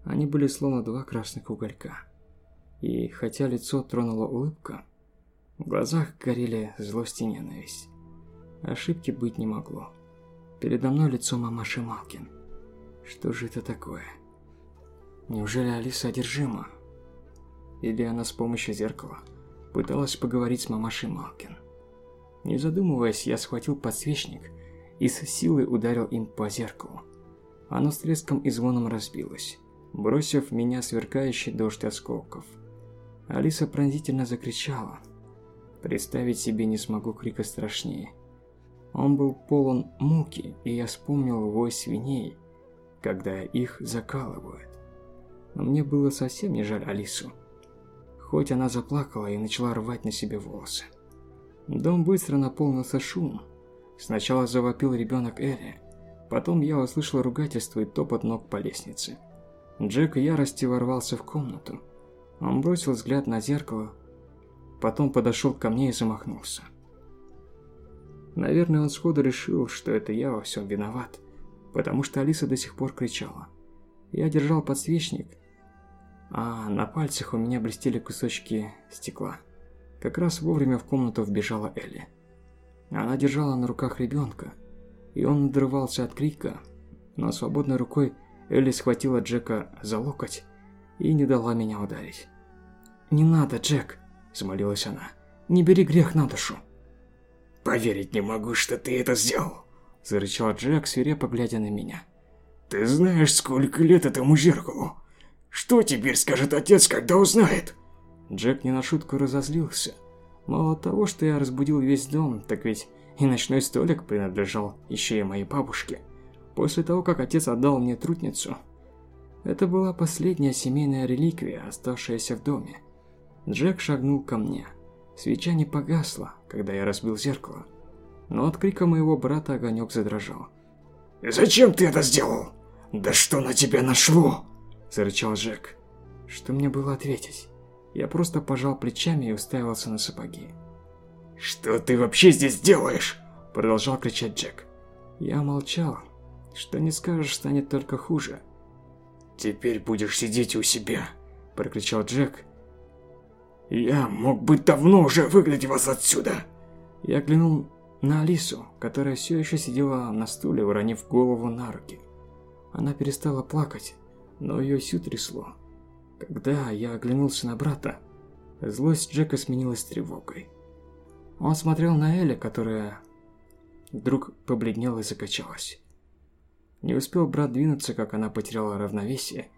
Они были словно два красных уголька. И хотя лицо тронула улыбка, в глазах горели злость и ненависть. Ошибки быть не могло. Передо мной лицо мамаши Малкин. Что же это такое? Неужели Алиса одержима? Или она с помощью зеркала пыталась поговорить с мамашей Малкин? Не задумываясь, я схватил подсвечник и с силой ударил им по зеркалу. Оно с треском и звоном разбилось, бросив в меня сверкающий дождь осколков. Алиса пронзительно закричала. Представить себе не смогу крика страшнее. Он был полон муки, и я вспомнил вой свиней, когда их закалывают. Но мне было совсем не жаль Алису. Хоть она заплакала и начала рвать на себе волосы. Дом быстро наполнился шумом. Сначала завопил ребенок Элли, потом я услышал ругательство и топот ног по лестнице. Джек в ярости ворвался в комнату. Он бросил взгляд на зеркало, потом подошел ко мне и замахнулся. Наверное, он сходу решил, что это я во всем виноват, потому что Алиса до сих пор кричала. Я держал подсвечник, а на пальцах у меня блестели кусочки стекла. Как раз вовремя в комнату вбежала Элли. Она держала на руках ребенка, и он надрывался от крика, но свободной рукой Элли схватила Джека за локоть и не дала меня ударить. «Не надо, Джек!» – взмолилась она. «Не бери грех на душу!» «Поверить не могу, что ты это сделал!» – зарычал Джек, свирепо глядя на меня. «Ты знаешь, сколько лет этому зеркалу? Что теперь скажет отец, когда узнает?» Джек не на шутку разозлился. Мало того, что я разбудил весь дом, так ведь и ночной столик принадлежал еще и моей бабушке. После того, как отец отдал мне трутницу, это была последняя семейная реликвия, оставшаяся в доме. Джек шагнул ко мне. Свеча не погасла, когда я разбил зеркало. Но от крика моего брата огонек задрожал. «Зачем ты это сделал? Да что на тебя нашло?» Зарычал Джек. Что мне было ответить? Я просто пожал плечами и уставился на сапоги. «Что ты вообще здесь делаешь?» Продолжал кричать Джек. Я молчал. Что не скажешь, станет только хуже. «Теперь будешь сидеть у себя», – прокричал Джек. «Я мог бы давно уже выгнать вас отсюда!» Я глянул на Алису, которая все еще сидела на стуле, уронив голову на руки. Она перестала плакать, но ее всю трясло. Когда я оглянулся на брата, злость Джека сменилась тревогой. Он смотрел на Элли, которая вдруг побледнела и закачалась. Не успел брат двинуться, как она потеряла равновесие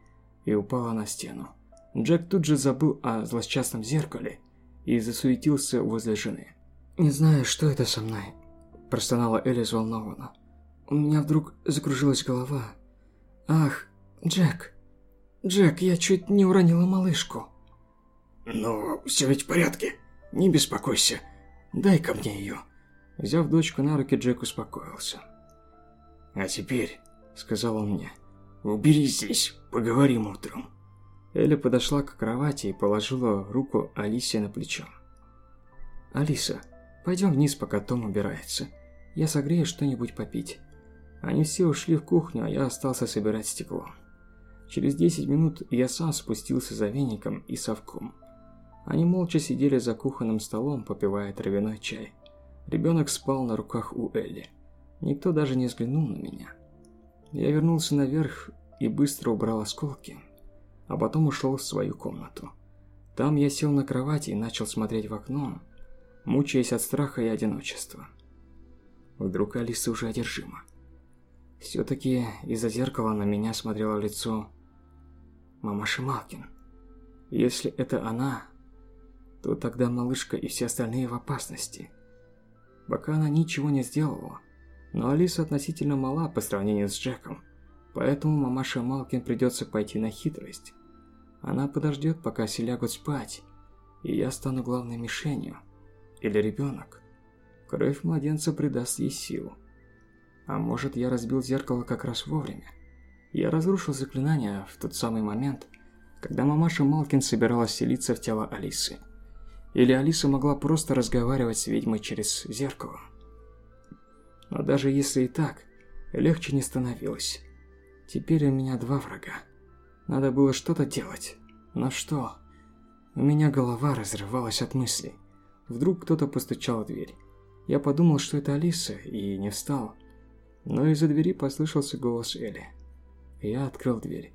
и упала на стену. Джек тут же забыл о злосчастном зеркале и засуетился возле жены. «Не знаю, что это со мной», – простонала Элли взволнованно. «У меня вдруг закружилась голова. Ах, Джек! Джек, я чуть не уронила малышку». «Но все ведь в порядке. Не беспокойся. Дай-ка мне ее». Взяв дочку на руки, Джек успокоился. «А теперь сказал он мне. «Убери здесь, поговорим утром». Эля подошла к кровати и положила руку Алисе на плечо. «Алиса, пойдем вниз, пока Том убирается. Я согрею что-нибудь попить». Они все ушли в кухню, а я остался собирать стекло. Через 10 минут я сам спустился за веником и совком. Они молча сидели за кухонным столом, попивая травяной чай. Ребенок спал на руках у Элли. Никто даже не взглянул на меня. Я вернулся наверх и быстро убрал осколки, а потом ушел в свою комнату. Там я сел на кровати и начал смотреть в окно, мучаясь от страха и одиночества. Вдруг Алиса уже одержима. Все-таки из-за зеркала на меня смотрело лицо мамаши Малкин. Если это она, то тогда малышка и все остальные в опасности. Пока она ничего не сделала, но Алиса относительно мала по сравнению с Джеком, поэтому мамаше Малкин придется пойти на хитрость. Она подождет, пока все лягут спать, и я стану главной мишенью. Или ребенок. Кровь младенца придаст ей силу. А может, я разбил зеркало как раз вовремя. Я разрушил заклинание в тот самый момент, когда мамаша Малкин собиралась селиться в тело Алисы. Или Алиса могла просто разговаривать с ведьмой через зеркало. Но даже если и так, легче не становилось. Теперь у меня два врага. Надо было что-то делать. Но что? У меня голова разрывалась от мыслей. Вдруг кто-то постучал в дверь. Я подумал, что это Алиса, и не встал. Но из-за двери послышался голос Элли. Я открыл дверь.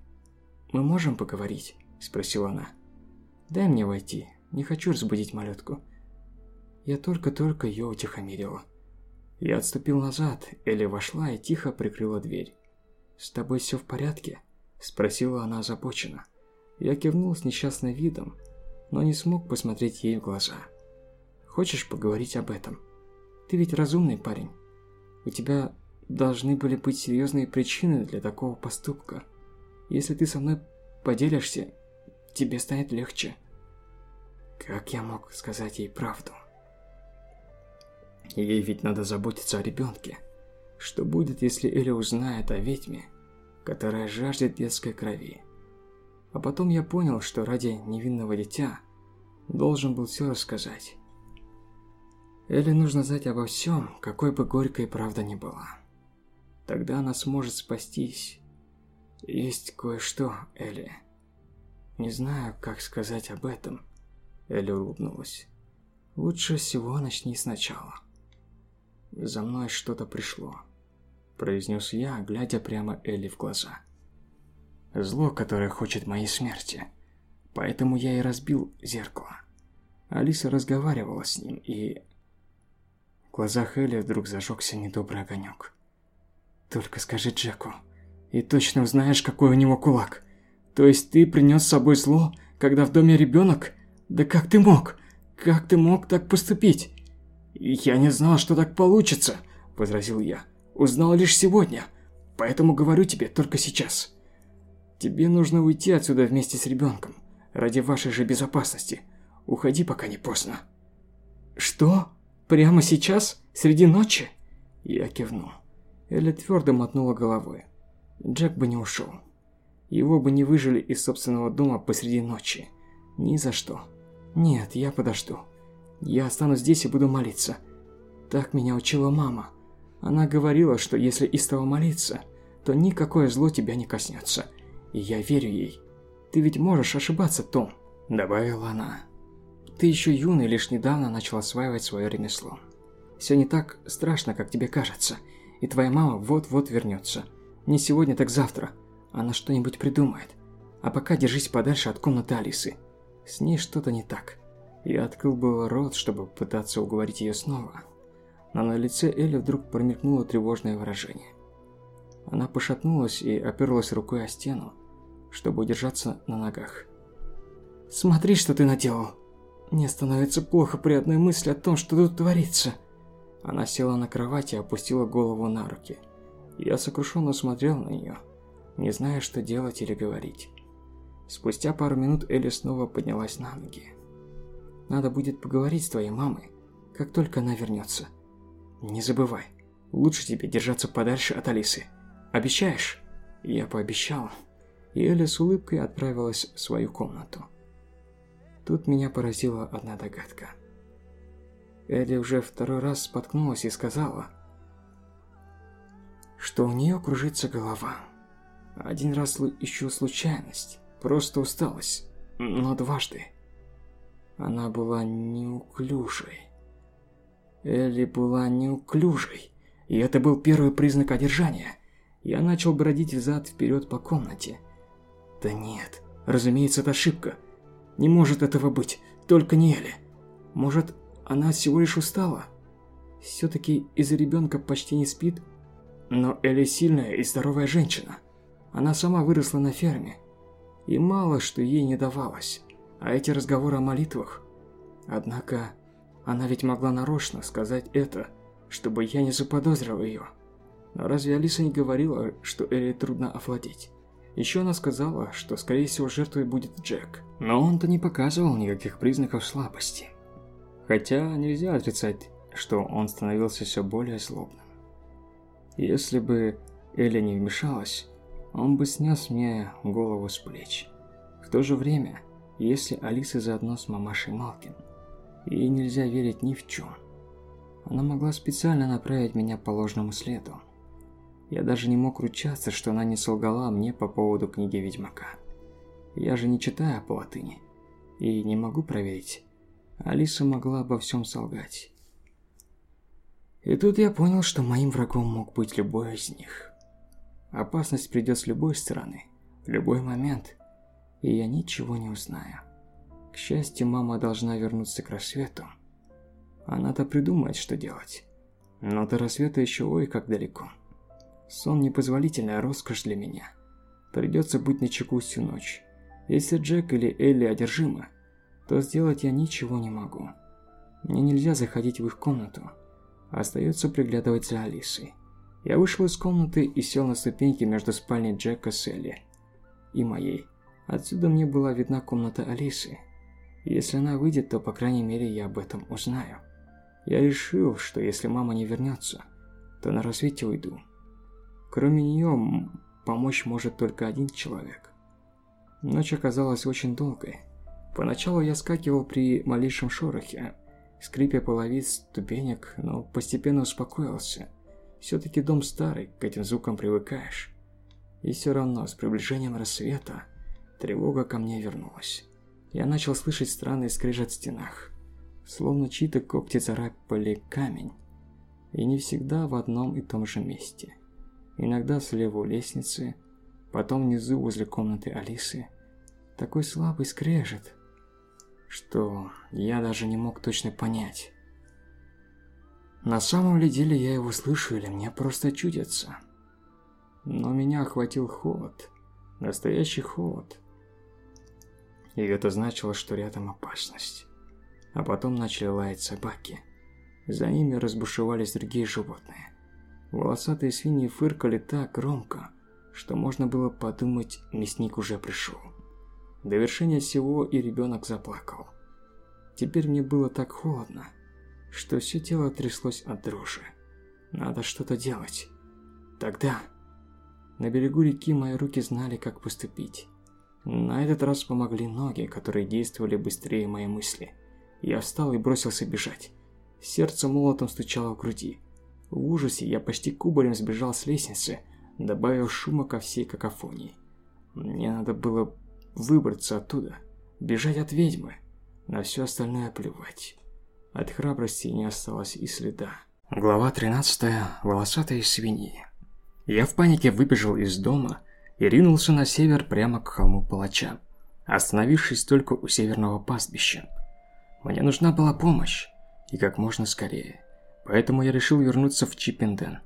«Мы можем поговорить?» – спросила она. «Дай мне войти. Не хочу разбудить малютку». Я только-только ее утихомирила. Я отступил назад, Элли вошла и тихо прикрыла дверь. «С тобой все в порядке?» – спросила она озабоченно. Я кивнул с несчастным видом, но не смог посмотреть ей в глаза. «Хочешь поговорить об этом? Ты ведь разумный парень. У тебя должны были быть серьезные причины для такого поступка. Если ты со мной поделишься, тебе станет легче». Как я мог сказать ей правду? Ей ведь надо заботиться о ребенке. Что будет, если Эля узнает о ведьме, которая жаждет детской крови? А потом я понял, что ради невинного дитя должен был все рассказать. Эле нужно знать обо всем, какой бы горькой правда ни была. Тогда она сможет спастись. Есть кое-что, Элли. Не знаю, как сказать об этом. Элли улыбнулась. Лучше всего начни сначала. «За мной что-то пришло», – произнес я, глядя прямо Элли в глаза. «Зло, которое хочет моей смерти. Поэтому я и разбил зеркало». Алиса разговаривала с ним, и... В глазах Элли вдруг зажегся недобрый огонек. «Только скажи Джеку, и точно узнаешь, какой у него кулак. То есть ты принес с собой зло, когда в доме ребенок? Да как ты мог? как ты мог так поступить?» «Я не знал, что так получится», – возразил я. «Узнал лишь сегодня, поэтому говорю тебе только сейчас. Тебе нужно уйти отсюда вместе с ребенком, ради вашей же безопасности. Уходи, пока не поздно». «Что? Прямо сейчас? Среди ночи?» Я кивнул. Элли твердо мотнула головой. Джек бы не ушел. Его бы не выжили из собственного дома посреди ночи. Ни за что. Нет, я подожду. Я останусь здесь и буду молиться. Так меня учила мама. Она говорила, что если истово молиться, то никакое зло тебя не коснется. И я верю ей. Ты ведь можешь ошибаться, Том, добавила она. Ты еще юный, лишь недавно начал осваивать свое ремесло. Все не так страшно, как тебе кажется, и твоя мама вот-вот вернется. Не сегодня, так завтра. Она что-нибудь придумает. А пока держись подальше от комнаты Алисы. С ней что-то не так. Я открыл было рот, чтобы пытаться уговорить ее снова. Но на лице Элли вдруг промелькнуло тревожное выражение. Она пошатнулась и оперлась рукой о стену, чтобы удержаться на ногах. «Смотри, что ты наделал! Мне становится плохо при одной мысли о том, что тут творится!» Она села на кровати и опустила голову на руки. Я сокрушенно смотрел на нее не зная, что делать или говорить. Спустя пару минут Элли снова поднялась на ноги. «Надо будет поговорить с твоей мамой, как только она вернется. Не забывай, лучше тебе держаться подальше от Алисы. Обещаешь?» Я пообещал, и Элли с улыбкой отправилась в свою комнату. Тут меня поразила одна догадка. Элли уже второй раз споткнулась и сказала, что у нее кружится голова. Один раз еще случайность, просто усталость, но дважды. Она была неуклюжей. Элли была неуклюжей, и это был первый признак одержания. Я начал бродить взад-вперед по комнате. Да нет, разумеется, это ошибка. Не может этого быть, только не Элли. Может, она всего лишь устала? Все-таки из-за ребенка почти не спит, но Элли сильная и здоровая женщина. Она сама выросла на ферме, и мало что ей не давалось, а эти разговоры о молитвах. Однако, она ведь могла нарочно сказать это, чтобы я не заподозрил ее. Но разве Алиса не говорила, что Элли трудно овладеть? Еще она сказала, что скорее всего жертвой будет Джек. Но он-то не показывал никаких признаков слабости. Хотя нельзя отрицать, что он становился все более злобным. Если бы Элли не вмешалась, он бы снес мне голову с плеч. В то же время, если Алиса заодно с мамашей Малкин, ей нельзя верить ни в чем. Она могла специально направить меня по ложному следу. Я даже не мог ручаться, что она не солгала мне по поводу книги Ведьмака. Я же не читаю по латыни. И не могу проверить. Алиса могла обо всем солгать. И тут я понял, что моим врагом мог быть любой из них. Опасность придет с любой стороны, в любой момент, и я ничего не узнаю. К счастью, мама должна вернуться к рассвету. Она-то придумает, что делать. Но до рассвета еще ой как далеко. Сон непозволительная роскошь для меня. Придется быть начеку всю ночь. Если Джек или Элли одержимы, то сделать я ничего не могу. Мне нельзя заходить в их комнату. Остается приглядывать за Алисой. Я вышел из комнаты и сел на ступеньки между спальней Джека с Элли и моей. Отсюда мне была видна комната Алисы. Если она выйдет, то, по крайней мере, я об этом узнаю. Я решил, что если мама не вернется, то на рассвете уйду. Кроме нее, помочь может только один человек. Ночь оказалась очень долгой. Поначалу я скакивал при малейшем шорохе, скрипе половиц ступенек, но постепенно успокоился все-таки дом старый, к этим звукам привыкаешь. И все равно, с приближением рассвета, тревога ко мне вернулась. Я начал слышать странный скрежет в стенах, словно чьи-то когти царапали камень. И не всегда в одном и том же месте. Иногда слева у лестницы, потом внизу возле комнаты Алисы. Такой слабый скрежет, что я даже не мог точно понять, на самом ли деле я его слышу или мне просто чудится? Но меня охватил холод. Настоящий холод. И это значило, что рядом опасность. а потом начали лаять собаки. За ними разбушевались другие животные. Волосатые свиньи фыркали так громко, что можно было подумать, мясник уже пришел. До вершения всего и ребенок заплакал. Теперь мне было так холодно, что все тело тряслось от дрожи. Надо что-то делать. Тогда на берегу реки мои руки знали, как поступить. На этот раз помогли ноги, которые действовали быстрее моей мысли. Я встал и бросился бежать. Сердце молотом стучало в груди. В ужасе я почти кубарем сбежал с лестницы, добавив шума ко всей какофонии. Мне надо было выбраться оттуда, бежать от ведьмы. На все остальное плевать. От храбрости не осталось и следа. Глава 13. Волосатые свиньи. Я в панике выбежал из дома и ринулся на север прямо к холму палача, остановившись только у северного пастбища. Мне нужна была помощь, и как можно скорее. Поэтому я решил вернуться в Чиппенден.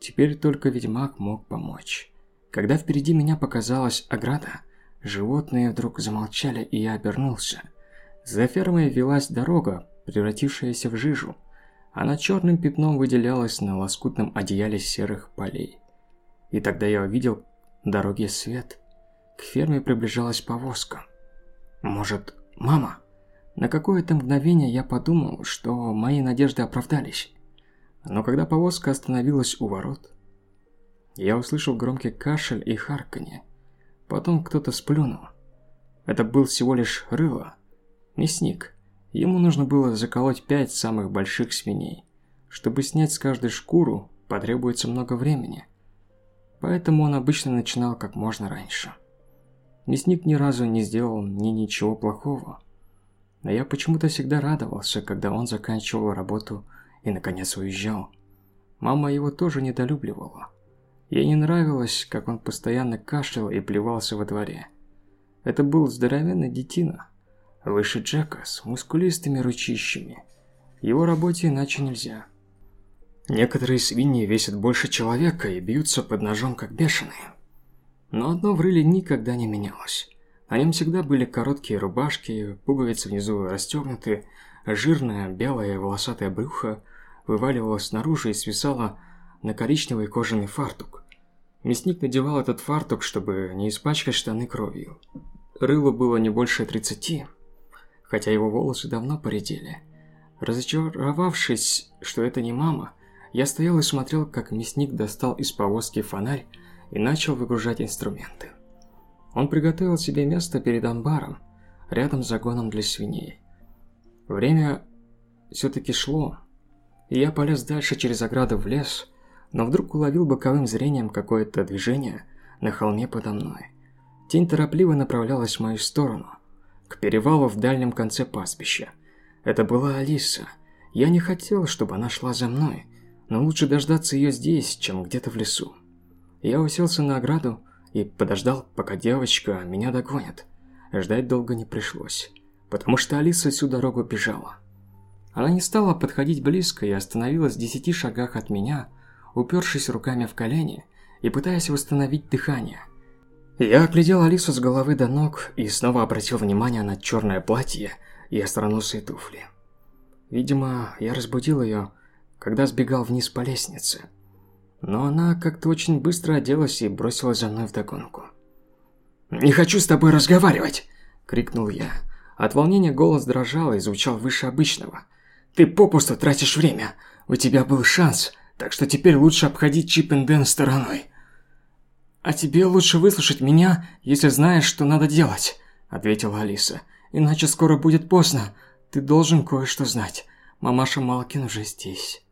Теперь только ведьмак мог помочь. Когда впереди меня показалась ограда, животные вдруг замолчали, и я обернулся. За фермой велась дорога, превратившаяся в жижу. Она черным пятном выделялась на лоскутном одеяле серых полей. И тогда я увидел дороге свет. К ферме приближалась повозка. Может, мама? На какое-то мгновение я подумал, что мои надежды оправдались. Но когда повозка остановилась у ворот, я услышал громкий кашель и харканье. Потом кто-то сплюнул. Это был всего лишь рыло. Мясник. Ему нужно было заколоть пять самых больших свиней. Чтобы снять с каждой шкуру, потребуется много времени. Поэтому он обычно начинал как можно раньше. Мясник ни разу не сделал мне ничего плохого. Но я почему-то всегда радовался, когда он заканчивал работу и наконец уезжал. Мама его тоже недолюбливала. Ей не нравилось, как он постоянно кашлял и плевался во дворе. Это был здоровенный детина, выше Джека, с мускулистыми ручищами. Его работе иначе нельзя. Некоторые свиньи весят больше человека и бьются под ножом как бешеные. Но одно в рыле никогда не менялось. На нем всегда были короткие рубашки, пуговицы внизу расстегнуты, жирное белое волосатое брюхо вываливалось снаружи и свисало на коричневый кожаный фартук. Мясник надевал этот фартук, чтобы не испачкать штаны кровью. Рылу было не больше тридцати, хотя его волосы давно поредели. Разочаровавшись, что это не мама, я стоял и смотрел, как мясник достал из повозки фонарь и начал выгружать инструменты. Он приготовил себе место перед амбаром, рядом с загоном для свиней. Время все-таки шло, и я полез дальше через ограду в лес, но вдруг уловил боковым зрением какое-то движение на холме подо мной. Тень торопливо направлялась в мою сторону, к перевалу в дальнем конце пастбища. Это была Алиса. Я не хотел, чтобы она шла за мной, но лучше дождаться ее здесь, чем где-то в лесу. Я уселся на ограду и подождал, пока девочка меня догонит. Ждать долго не пришлось, потому что Алиса всю дорогу бежала. Она не стала подходить близко и остановилась в десяти шагах от меня, упершись руками в колени и пытаясь восстановить дыхание. Я оглядел Алису с головы до ног и снова обратил внимание на черное платье и остроносые туфли. Видимо, я разбудил ее, когда сбегал вниз по лестнице. Но она как-то очень быстро оделась и бросилась за мной вдогонку. «Не хочу с тобой разговаривать!» – крикнул я. От волнения голос дрожал и звучал выше обычного. «Ты попусту тратишь время. У тебя был шанс, так что теперь лучше обходить Чип Дэн стороной». «А тебе лучше выслушать меня, если знаешь, что надо делать», – ответила Алиса. «Иначе скоро будет поздно. Ты должен кое-что знать. Мамаша Малкин уже здесь».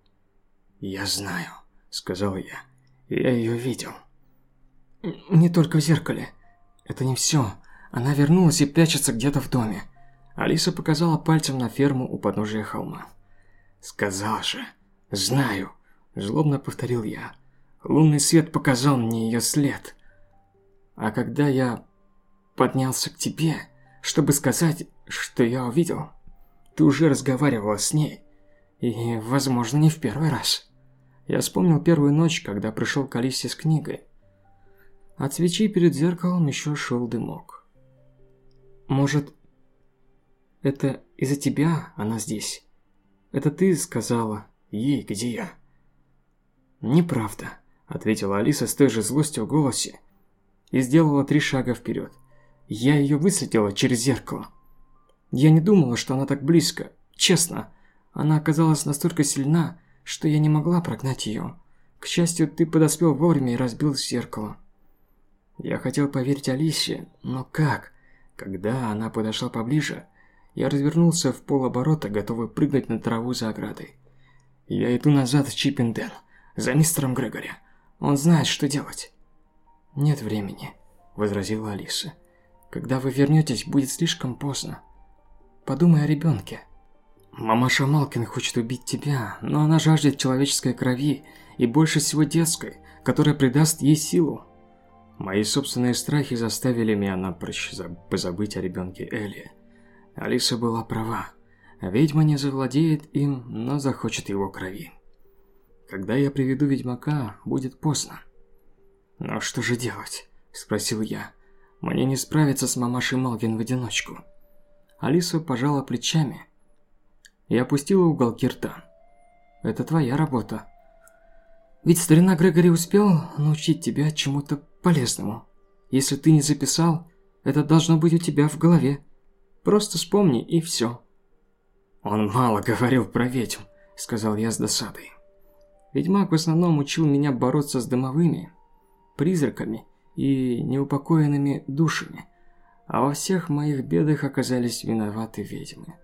«Я знаю», — сказал я. «Я ее видел». «Не только в зеркале. Это не все. Она вернулась и прячется где-то в доме». Алиса показала пальцем на ферму у подножия холма. «Сказал же. Знаю», – злобно повторил я. «Лунный свет показал мне ее след. А когда я поднялся к тебе, чтобы сказать, что я увидел, ты уже разговаривала с ней. И, возможно, не в первый раз». Я вспомнил первую ночь, когда пришел к Алисе с книгой. От свечи перед зеркалом еще шел дымок. Может, Это из-за тебя она здесь. Это ты сказала ей, где я. Неправда, ответила Алиса с той же злостью в голосе и сделала три шага вперед. Я ее высветила через зеркало. Я не думала, что она так близко. Честно, она оказалась настолько сильна, что я не могла прогнать ее. К счастью, ты подоспел вовремя и разбил зеркало. Я хотел поверить Алисе, но как? Когда она подошла поближе, я развернулся в полоборота, готовый прыгнуть на траву за оградой. Я иду назад в Чиппенден, за мистером Грегори. Он знает, что делать. Нет времени, возразила Алиса. Когда вы вернетесь, будет слишком поздно. Подумай о ребенке. Мамаша Малкин хочет убить тебя, но она жаждет человеческой крови и больше всего детской, которая придаст ей силу. Мои собственные страхи заставили меня напрочь позабыть о ребенке Элли. Алиса была права. Ведьма не завладеет им, но захочет его крови. Когда я приведу ведьмака, будет поздно. «Но что же делать?» – спросил я. «Мне не справиться с мамашей Малвин в одиночку». Алиса пожала плечами и опустила уголки рта. «Это твоя работа. Ведь старина Грегори успел научить тебя чему-то полезному. Если ты не записал, это должно быть у тебя в голове. Просто вспомни и все». «Он мало говорил про ведьм», – сказал я с досадой. Ведьмак в основном учил меня бороться с дымовыми, призраками и неупокоенными душами, а во всех моих бедах оказались виноваты ведьмы.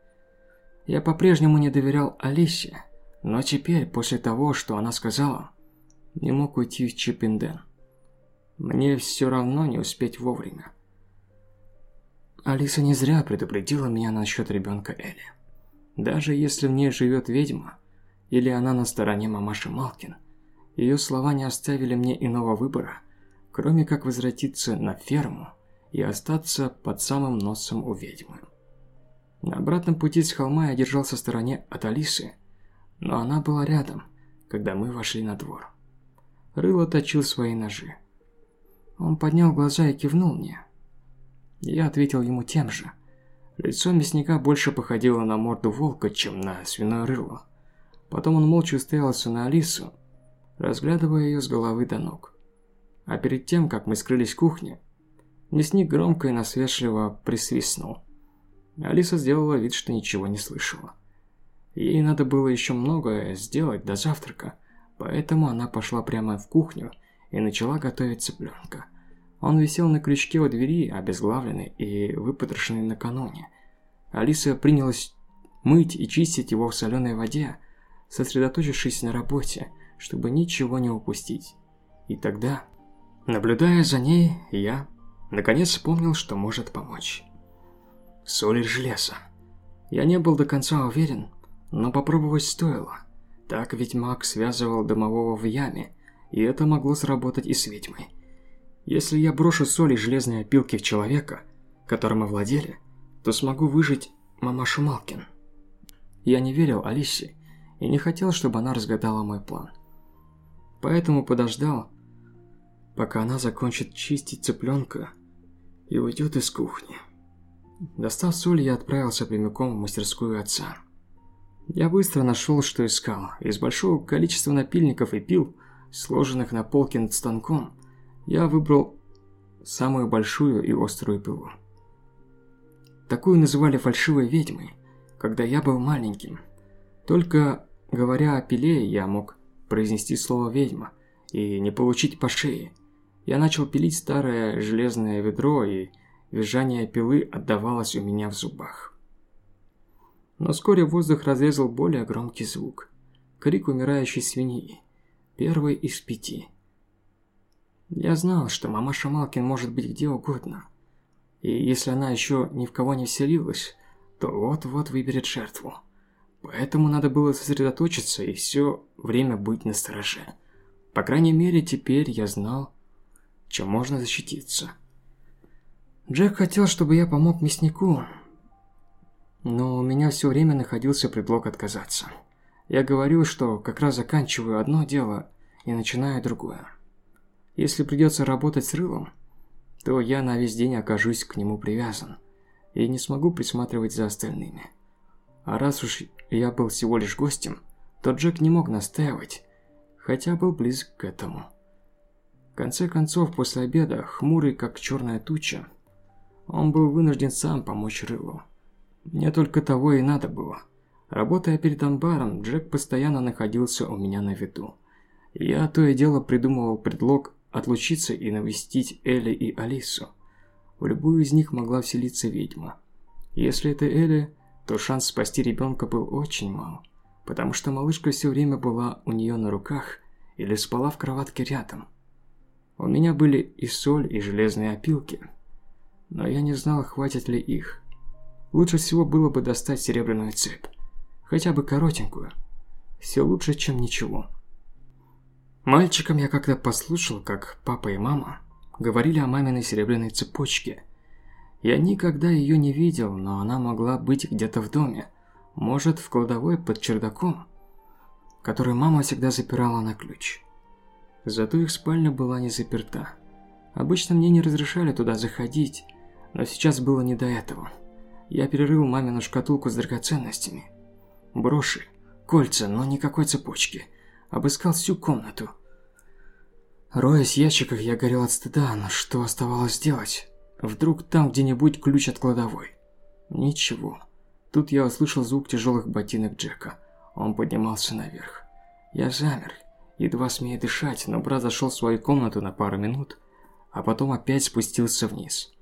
Я по-прежнему не доверял Алисе, но теперь, после того, что она сказала, не мог уйти в Чиппенден. Мне все равно не успеть вовремя. Алиса не зря предупредила меня насчет ребенка Элли. Даже если в ней живет ведьма, или она на стороне мамаши Малкин, ее слова не оставили мне иного выбора, кроме как возвратиться на ферму и остаться под самым носом у ведьмы. На обратном пути с холма я держался в стороне от Алисы, но она была рядом, когда мы вошли на двор. Рыло точил свои ножи. Он поднял глаза и кивнул мне. Я ответил ему тем же. Лицо мясника больше походило на морду волка, чем на свиное рыло. Потом он молча уставился на Алису, разглядывая ее с головы до ног. А перед тем, как мы скрылись в кухне, мясник громко и насвешливо присвистнул. Алиса сделала вид, что ничего не слышала. Ей надо было еще многое сделать до завтрака, поэтому она пошла прямо в кухню и начала готовить цыпленка. Он висел на крючке у двери, обезглавленный и выпотрошенный накануне. Алиса принялась мыть и чистить его в соленой воде, сосредоточившись на работе, чтобы ничего не упустить. И тогда, наблюдая за ней, я, наконец, вспомнил, что может помочь. Соль или железо. Я не был до конца уверен, но попробовать стоило. Так ведь маг связывал домового в яме, и это могло сработать и с ведьмой. Если я брошу соль и железные опилки в человека, которым овладели, то смогу выжить мамашу Малкин. Я не верил Алисе и не хотел, чтобы она разгадала мой план. Поэтому подождал, пока она закончит чистить цыпленка и уйдет из кухни. Достав соль, я отправился прямиком в мастерскую отца. Я быстро нашел, что искал. Из большого количества напильников и пил, сложенных на полке над станком, я выбрал самую большую и острую пилу. Такую называли фальшивой ведьмой, когда я был маленьким. Только говоря о пиле, я мог произнести слово «ведьма» и не получить по шее. Я начал пилить старое железное ведро, и визжание пилы отдавалось у меня в зубах. Но вскоре воздух разрезал более громкий звук. Крик умирающей свиньи. Первый из пяти. Я знал, что мамаша Малкин может быть где угодно. И если она еще ни в кого не вселилась, то вот-вот выберет жертву. Поэтому надо было сосредоточиться и все время быть настороже. По крайней мере, теперь я знал, чем можно защититься. Джек хотел, чтобы я помог мяснику, но у меня все время находился предлог отказаться. Я говорил, что как раз заканчиваю одно дело и начинаю другое. Если придется работать с рылом, то я на весь день окажусь к нему привязан. и не смогу присматривать за остальными. А раз уж я был всего лишь гостем, то Джек не мог настаивать, хотя был близок к этому. В конце концов, после обеда, хмурый как черная туча, он был вынужден сам помочь Рылу. Мне только того и надо было. Работая перед амбаром, Джек постоянно находился у меня на виду. Я то и дело придумывал предлог отлучиться и навестить Элли и Алису. В любую из них могла вселиться ведьма. Если это Элли, то шанс спасти ребенка был очень мал, потому что малышка все время была у нее на руках или спала в кроватке рядом. У меня были и соль, и железные опилки, но я не знал, хватит ли их. Лучше всего было бы достать серебряную цепь, хотя бы коротенькую. Все лучше, чем ничего. Мальчиком я как-то послушал, как папа и мама говорили о маминой серебряной цепочке. Я никогда ее не видел, но она могла быть где-то в доме. Может, в кладовой под чердаком, который мама всегда запирала на ключ. Зато их спальня была не заперта. Обычно мне не разрешали туда заходить, но сейчас было не до этого. Я перерыл мамину шкатулку с драгоценностями. Броши, кольца, но никакой цепочки. Обыскал всю комнату. Роясь в ящиках, я горел от стыда, но что оставалось делать? Вдруг там где-нибудь ключ от кладовой? Ничего. Тут я услышал звук тяжелых ботинок Джека. Он поднимался наверх. Я замер, едва смея дышать, но брат зашел в свою комнату на пару минут, а потом опять спустился вниз.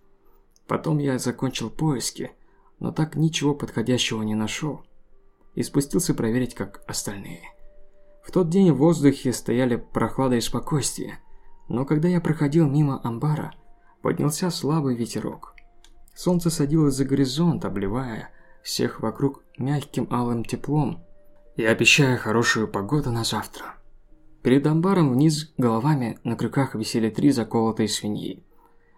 Потом я закончил поиски, но так ничего подходящего не нашел, и спустился проверить, как остальные. В тот день в воздухе стояли прохлада и спокойствие, но когда я проходил мимо амбара, поднялся слабый ветерок. Солнце садилось за горизонт, обливая всех вокруг мягким алым теплом и обещая хорошую погоду на завтра. Перед амбаром вниз головами на крюках висели три заколотые свиньи.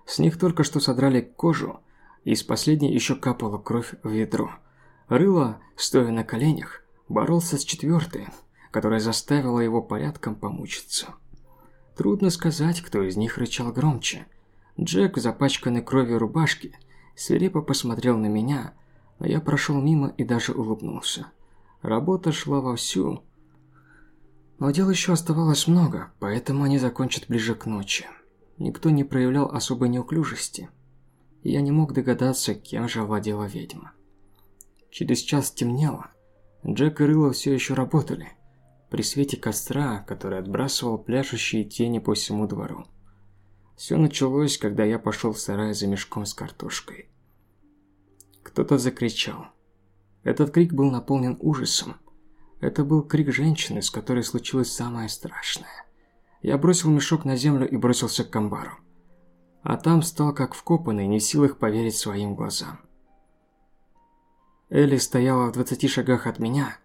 С них только что содрали кожу, из последней еще капала кровь в ведро. Рыло, стоя на коленях, боролся с четвертой, которая заставила его порядком помучиться. Трудно сказать, кто из них рычал громче. Джек, запачканный кровью рубашки, свирепо посмотрел на меня, но я прошел мимо и даже улыбнулся. Работа шла вовсю, но дел еще оставалось много, поэтому они закончат ближе к ночи. Никто не проявлял особой неуклюжести, я не мог догадаться, кем же овладела ведьма. Через час темнело. Джек и Рыло все еще работали, при свете костра, который отбрасывал пляшущие тени по всему двору. Все началось, когда я пошел в сарай за мешком с картошкой. Кто-то закричал. Этот крик был наполнен ужасом, это был крик женщины, с которой случилось самое страшное. Я бросил мешок на землю и бросился к комбару. А там стал как вкопанный, не в силах поверить своим глазам. Элли стояла в двадцати шагах от меня,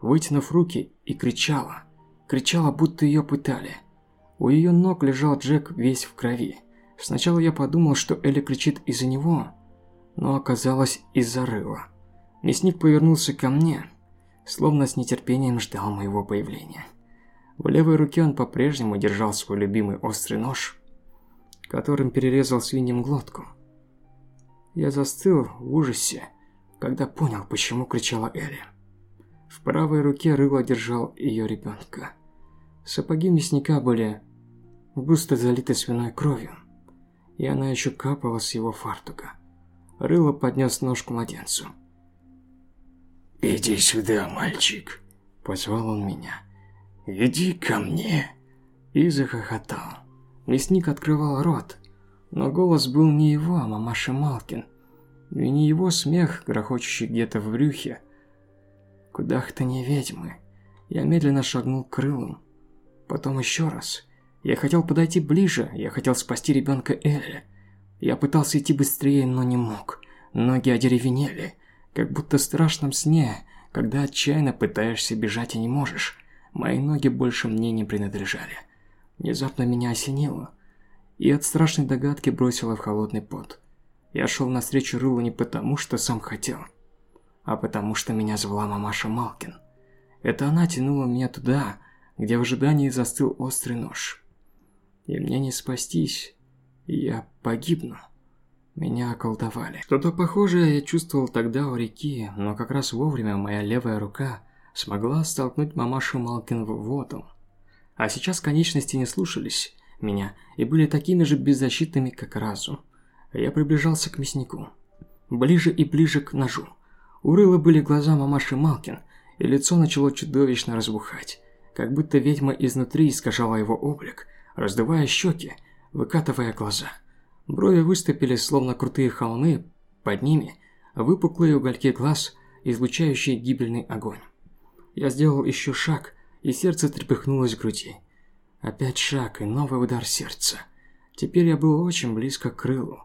вытянув руки и кричала. Кричала, будто ее пытали. У ее ног лежал Джек весь в крови. Сначала я подумал, что Элли кричит из-за него, но оказалось из-за рыла. Мясник повернулся ко мне – словно с нетерпением ждал моего появления. В левой руке он по-прежнему держал свой любимый острый нож, которым перерезал свиньям глотку. Я застыл в ужасе, когда понял, почему кричала Элли. В правой руке Рыло держал ее ребенка. Сапоги мясника были густо залиты свиной кровью, и она еще капала с его фартука. Рыло поднес нож к младенцу. «Иди сюда, мальчик», – позвал он меня. «Иди ко мне». И захохотал. Мясник открывал рот, но голос был не его, а мамаши Малкин. И не его смех, грохочущий где-то в брюхе. Куда-то не ведьмы. Я медленно шагнул к крылам. Потом еще раз. Я хотел подойти ближе, я хотел спасти ребенка Элли. Я пытался идти быстрее, но не мог. Ноги одеревенели как будто в страшном сне, когда отчаянно пытаешься бежать и не можешь. Мои ноги больше мне не принадлежали. Внезапно меня осенило, и от страшной догадки бросило в холодный пот. Я шел навстречу Рылу не потому, что сам хотел, а потому что меня звала мамаша Малкин. Это она тянула меня туда, где в ожидании застыл острый нож. И мне не спастись, я погибну. Меня околдовали. Что-то похожее я чувствовал тогда у реки, но как раз вовремя моя левая рука смогла столкнуть мамашу Малкин в воду. А сейчас конечности не слушались меня и были такими же беззащитными, как разум. Я приближался к мяснику. Ближе и ближе к ножу. У рыла были глаза мамаши Малкин, и лицо начало чудовищно разбухать, как будто ведьма изнутри искажала его облик, раздувая щеки, выкатывая глаза. Брови выступили, словно крутые холмы, под ними выпуклые угольки глаз, излучающие гибельный огонь. Я сделал еще шаг, и сердце трепыхнулось в груди. Опять шаг и новый удар сердца. Теперь я был очень близко к крылу.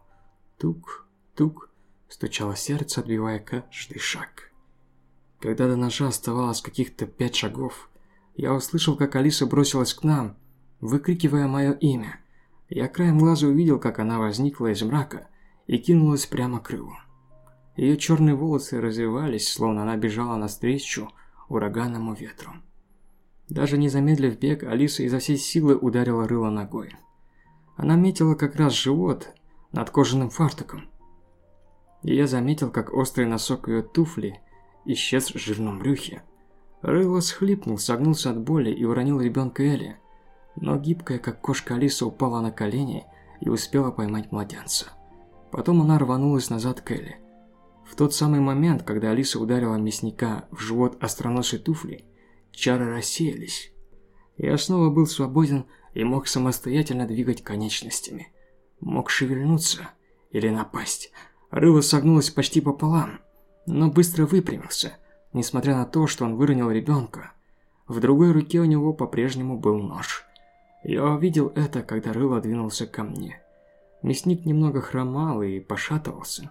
Тук, тук, стучало сердце, отбивая каждый шаг. Когда до ножа оставалось каких-то пять шагов, я услышал, как Алиса бросилась к нам, выкрикивая мое имя. Я краем глаза увидел, как она возникла из мрака и кинулась прямо к крылу. Ее черные волосы развивались, словно она бежала навстречу ураганному ветру. Даже не замедлив бег, Алиса изо всей силы ударила рыло ногой. Она метила как раз живот над кожаным фартуком. И я заметил, как острый носок ее туфли исчез в жирном брюхе. Рыло схлипнул, согнулся от боли и уронил ребенка Элли. Но гибкая, как кошка Алиса, упала на колени и успела поймать младенца. Потом она рванулась назад к Элли. В тот самый момент, когда Алиса ударила мясника в живот остроносой туфли, чары рассеялись. Я снова был свободен и мог самостоятельно двигать конечностями. Мог шевельнуться или напасть. Рыло согнулось почти пополам, но быстро выпрямился, несмотря на то, что он выронил ребенка. В другой руке у него по-прежнему был нож. Я увидел это, когда Рыло двинулся ко мне. Мясник немного хромал и пошатывался.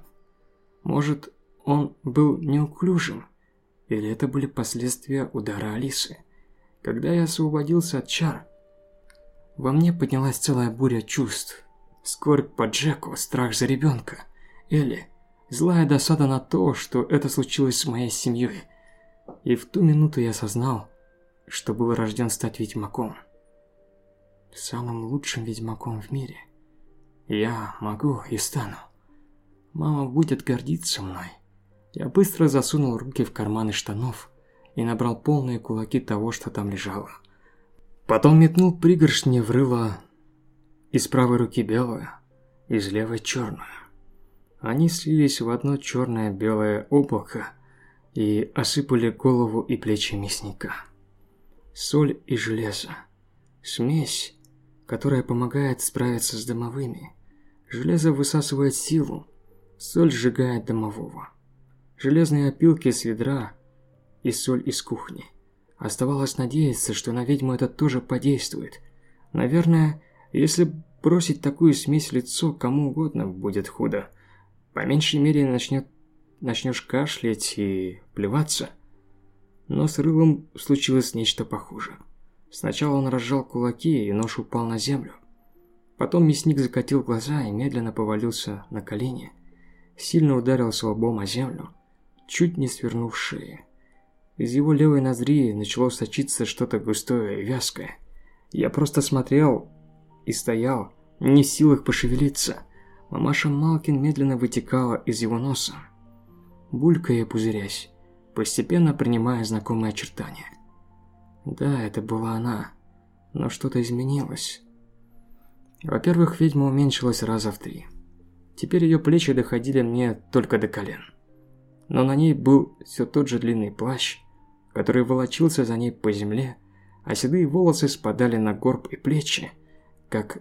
Может, он был неуклюжим, или это были последствия удара Алисы? Когда я освободился от чар, во мне поднялась целая буря чувств. Скорбь по Джеку, страх за ребенка. Или злая досада на то, что это случилось с моей семьей. И в ту минуту я осознал, что был рожден стать ведьмаком. Самым лучшим ведьмаком в мире. Я могу и стану. Мама будет гордиться мной. Я быстро засунул руки в карманы штанов и набрал полные кулаки того, что там лежало. Потом метнул пригоршни в рыло из правой руки белую, из левой черную. Они слились в одно черное-белое облако и осыпали голову и плечи мясника. Соль и железо. Смесь, которая помогает справиться с домовыми. Железо высасывает силу, соль сжигает домового железные опилки с ведра и соль из кухни. Оставалось надеяться, что на ведьму это тоже подействует. Наверное, если бросить такую смесь лицо, кому угодно будет худо. По меньшей мере начнет, начнешь кашлять и плеваться. Но с рылом случилось нечто похуже. Сначала он разжал кулаки, и нож упал на землю. Потом мясник закатил глаза и медленно повалился на колени. Сильно ударился лбом о землю чуть не свернув шеи. Из его левой ноздри начало сочиться что-то густое и вязкое. Я просто смотрел и стоял, не в силах пошевелиться. Мамаша Малкин медленно вытекала из его носа, булькая и пузырясь, постепенно принимая знакомые очертания. Да, это была она, но что-то изменилось. Во-первых, ведьма уменьшилась раза в три. Теперь ее плечи доходили мне только до колен но на ней был все тот же длинный плащ, который волочился за ней по земле, а седые волосы спадали на горб и плечи, как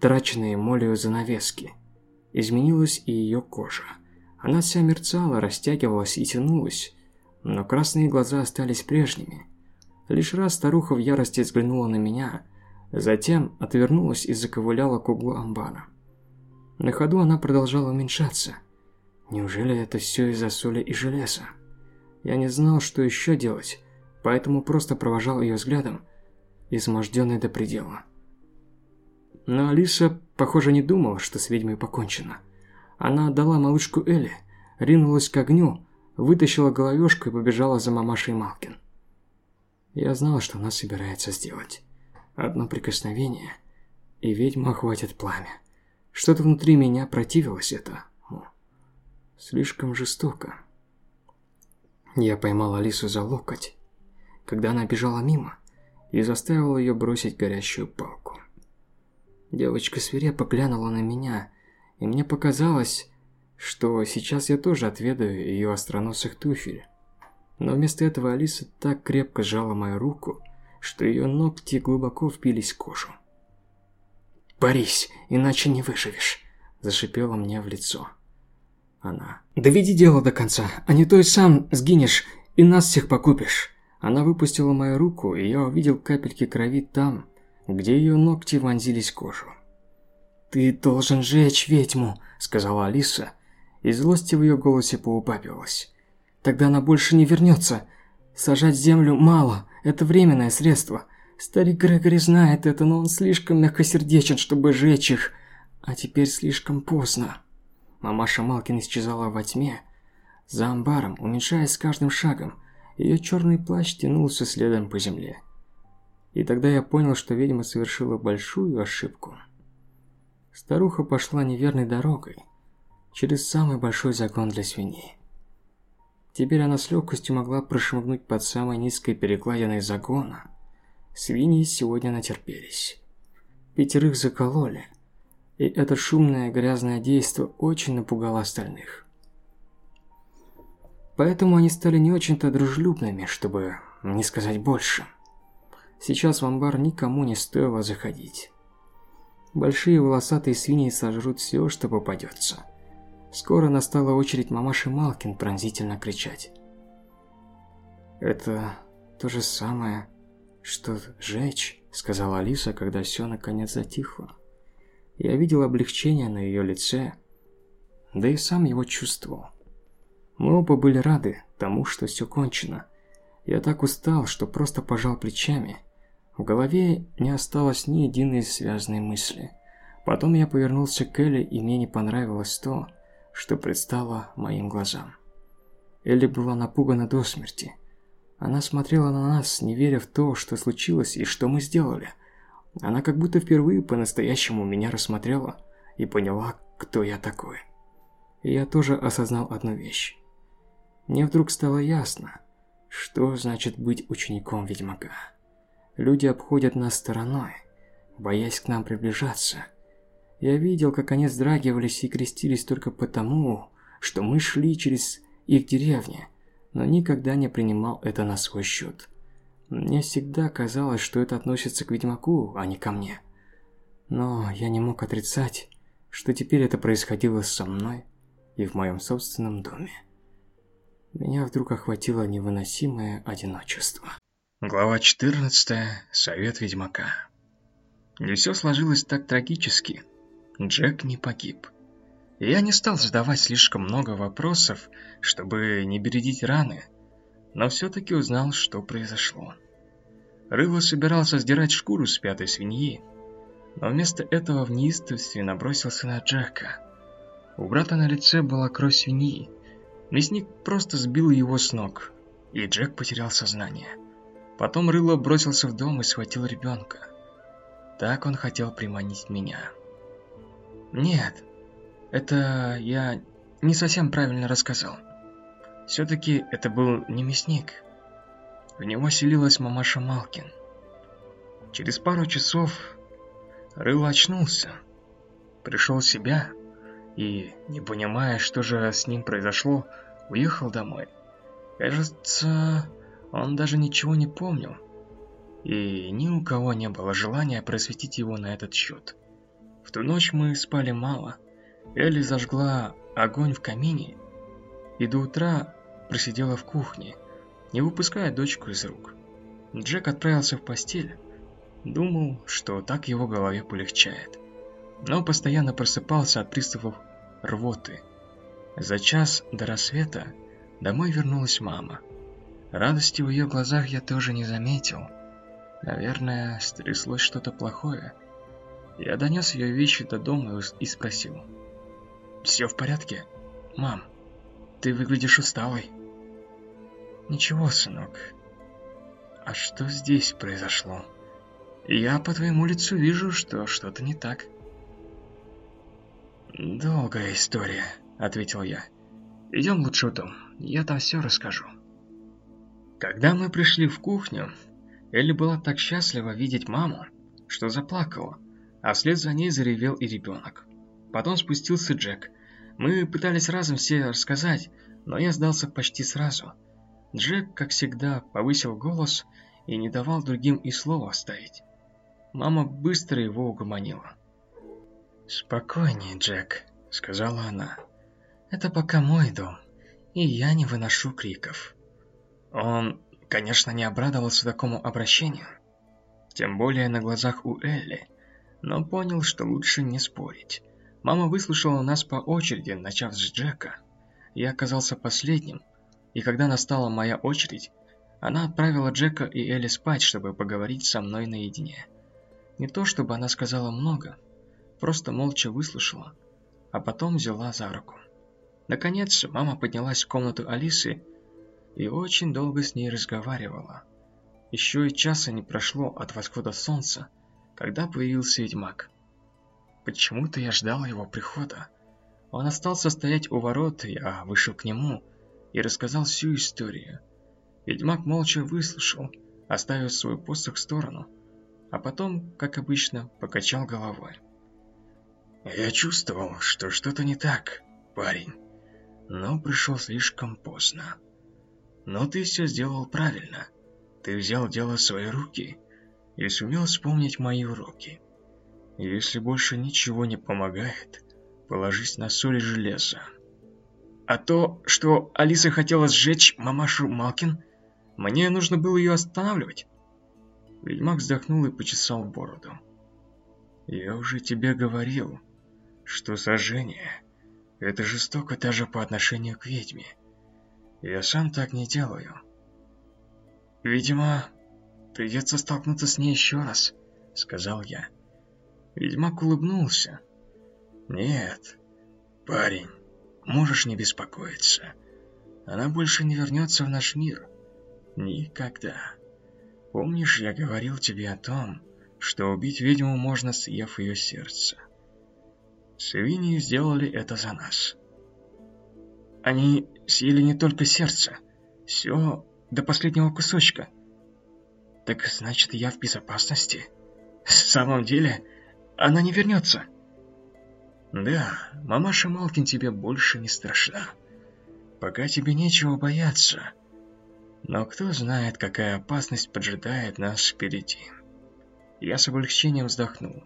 траченные молью занавески. Изменилась и ее кожа. Она вся мерцала, растягивалась и тянулась, но красные глаза остались прежними. Лишь раз старуха в ярости взглянула на меня, затем отвернулась и заковыляла к углу амбара. На ходу она продолжала уменьшаться. Неужели это все из-за соли и железа? Я не знал, что еще делать, поэтому просто провожал ее взглядом, изможденный до предела. Но Алиса, похоже, не думала, что с ведьмой покончено. Она отдала малышку Элли, ринулась к огню, вытащила головешку и побежала за мамашей Малкин. Я знал, что она собирается сделать. Одно прикосновение, и ведьму охватит пламя. Что-то внутри меня противилось это. Слишком жестоко. Я поймал Алису за локоть, когда она бежала мимо, и заставил ее бросить горящую палку. Девочка свирепо глянула на меня, и мне показалось, что сейчас я тоже отведаю ее остроносых туфель. Но вместо этого Алиса так крепко сжала мою руку, что ее ногти глубоко впились в кожу. «Борись, иначе не выживешь», – зашипела мне в лицо. Она. «Доведи дело до конца, а не то и сам сгинешь, и нас всех покупишь». Она выпустила мою руку, и я увидел капельки крови там, где ее ногти вонзились в кожу. «Ты должен жечь ведьму», – сказала Алиса, и злости в ее голосе поубавилась. «Тогда она больше не вернется. Сажать землю мало, это временное средство. Старик Грегори знает это, но он слишком мягкосердечен, чтобы жечь их. А теперь слишком поздно». Мамаша Малкин исчезала во тьме, за амбаром, уменьшаясь с каждым шагом, ее черный плащ тянулся следом по земле. И тогда я понял, что ведьма совершила большую ошибку. Старуха пошла неверной дорогой, через самый большой загон для свиней. Теперь она с легкостью могла прошмыгнуть под самой низкой перекладиной загона. Свиньи сегодня натерпелись. Пятерых закололи, и это шумное грязное действо очень напугало остальных. Поэтому они стали не очень-то дружелюбными, чтобы не сказать больше. Сейчас в амбар никому не стоило заходить. Большие волосатые свиньи сожрут все, что попадется. Скоро настала очередь мамаши Малкин пронзительно кричать. «Это то же самое, что жечь», — сказала Алиса, когда все наконец затихло. Я видел облегчение на ее лице, да и сам его чувствовал. Мы оба были рады тому, что все кончено. Я так устал, что просто пожал плечами. В голове не осталось ни единой связанной мысли. Потом я повернулся к Элли, и мне не понравилось то, что предстало моим глазам. Элли была напугана до смерти. Она смотрела на нас, не веря в то, что случилось и что мы сделали. Она как будто впервые по-настоящему меня рассмотрела и поняла, кто я такой. И я тоже осознал одну вещь. Мне вдруг стало ясно, что значит быть учеником ведьмака. Люди обходят нас стороной, боясь к нам приближаться. Я видел, как они вздрагивались и крестились только потому, что мы шли через их деревни, но никогда не принимал это на свой счет. Мне всегда казалось, что это относится к ведьмаку, а не ко мне. Но я не мог отрицать, что теперь это происходило со мной и в моем собственном доме меня вдруг охватило невыносимое одиночество. Глава 14. Совет Ведьмака. Не все сложилось так трагически. Джек не погиб. Я не стал задавать слишком много вопросов, чтобы не бередить раны, но все-таки узнал, что произошло. Рыло собирался сдирать шкуру с пятой свиньи, но вместо этого в неистовстве набросился на Джека. У брата на лице была кровь свиньи, Мясник просто сбил его с ног, и Джек потерял сознание. Потом Рыло бросился в дом и схватил ребенка. Так он хотел приманить меня. Нет, это я не совсем правильно рассказал. Все-таки это был не мясник. В него селилась мамаша Малкин. Через пару часов Рыло очнулся, пришел в себя и, не понимая, что же с ним произошло, уехал домой. Кажется, он даже ничего не помнил, и ни у кого не было желания просветить его на этот счет. В ту ночь мы спали мало. Элли зажгла огонь в камине и до утра просидела в кухне, не выпуская дочку из рук. Джек отправился в постель, думал, что так его голове полегчает, но постоянно просыпался от приступов рвоты – за час до рассвета домой вернулась мама. Радости в ее глазах я тоже не заметил. Наверное, стряслось что-то плохое. Я донес ее вещи до дома и спросил. «Все в порядке? Мам, ты выглядишь усталой». «Ничего, сынок. А что здесь произошло? Я по твоему лицу вижу, что что-то не так». «Долгая история», — ответил я. «Идем лучше в дом, я там все расскажу». Когда мы пришли в кухню, Элли была так счастлива видеть маму, что заплакала, а вслед за ней заревел и ребенок. Потом спустился Джек. Мы пытались разом все рассказать, но я сдался почти сразу. Джек, как всегда, повысил голос и не давал другим и слова оставить. Мама быстро его угомонила. «Спокойнее, Джек», — сказала она. «Это пока мой дом, и я не выношу криков». Он, конечно, не обрадовался такому обращению, тем более на глазах у Элли, но понял, что лучше не спорить. Мама выслушала нас по очереди, начав с Джека. Я оказался последним, и когда настала моя очередь, она отправила Джека и Элли спать, чтобы поговорить со мной наедине. Не то чтобы она сказала много, просто молча выслушала, а потом взяла за руку. Наконец, мама поднялась в комнату Алисы и очень долго с ней разговаривала. Еще и часа не прошло от восхода солнца, когда появился ведьмак. Почему-то я ждал его прихода. Он остался стоять у ворот, я вышел к нему и рассказал всю историю. Ведьмак молча выслушал, оставив свой посох в сторону, а потом, как обычно, покачал головой. «Я чувствовал, что что-то не так, парень, но пришел слишком поздно. Но ты все сделал правильно. Ты взял дело в свои руки и сумел вспомнить мои уроки. Если больше ничего не помогает, положись на соль и железо. А то, что Алиса хотела сжечь мамашу Малкин, мне нужно было ее останавливать. Ведьмак вздохнул и почесал бороду. Я уже тебе говорил, что сожжение – это жестоко даже по отношению к ведьме. Я сам так не делаю. «Видимо, придется столкнуться с ней еще раз», — сказал я. Ведьмак улыбнулся. «Нет, парень, можешь не беспокоиться. Она больше не вернется в наш мир. Никогда. Помнишь, я говорил тебе о том, что убить ведьму можно, съев ее сердце? Свиньи сделали это за нас. Они съели не только сердце, все до последнего кусочка. Так значит, я в безопасности? В самом деле, она не вернется. Да, мамаша Малкин тебе больше не страшна. Пока тебе нечего бояться. Но кто знает, какая опасность поджидает нас впереди. Я с облегчением вздохнул.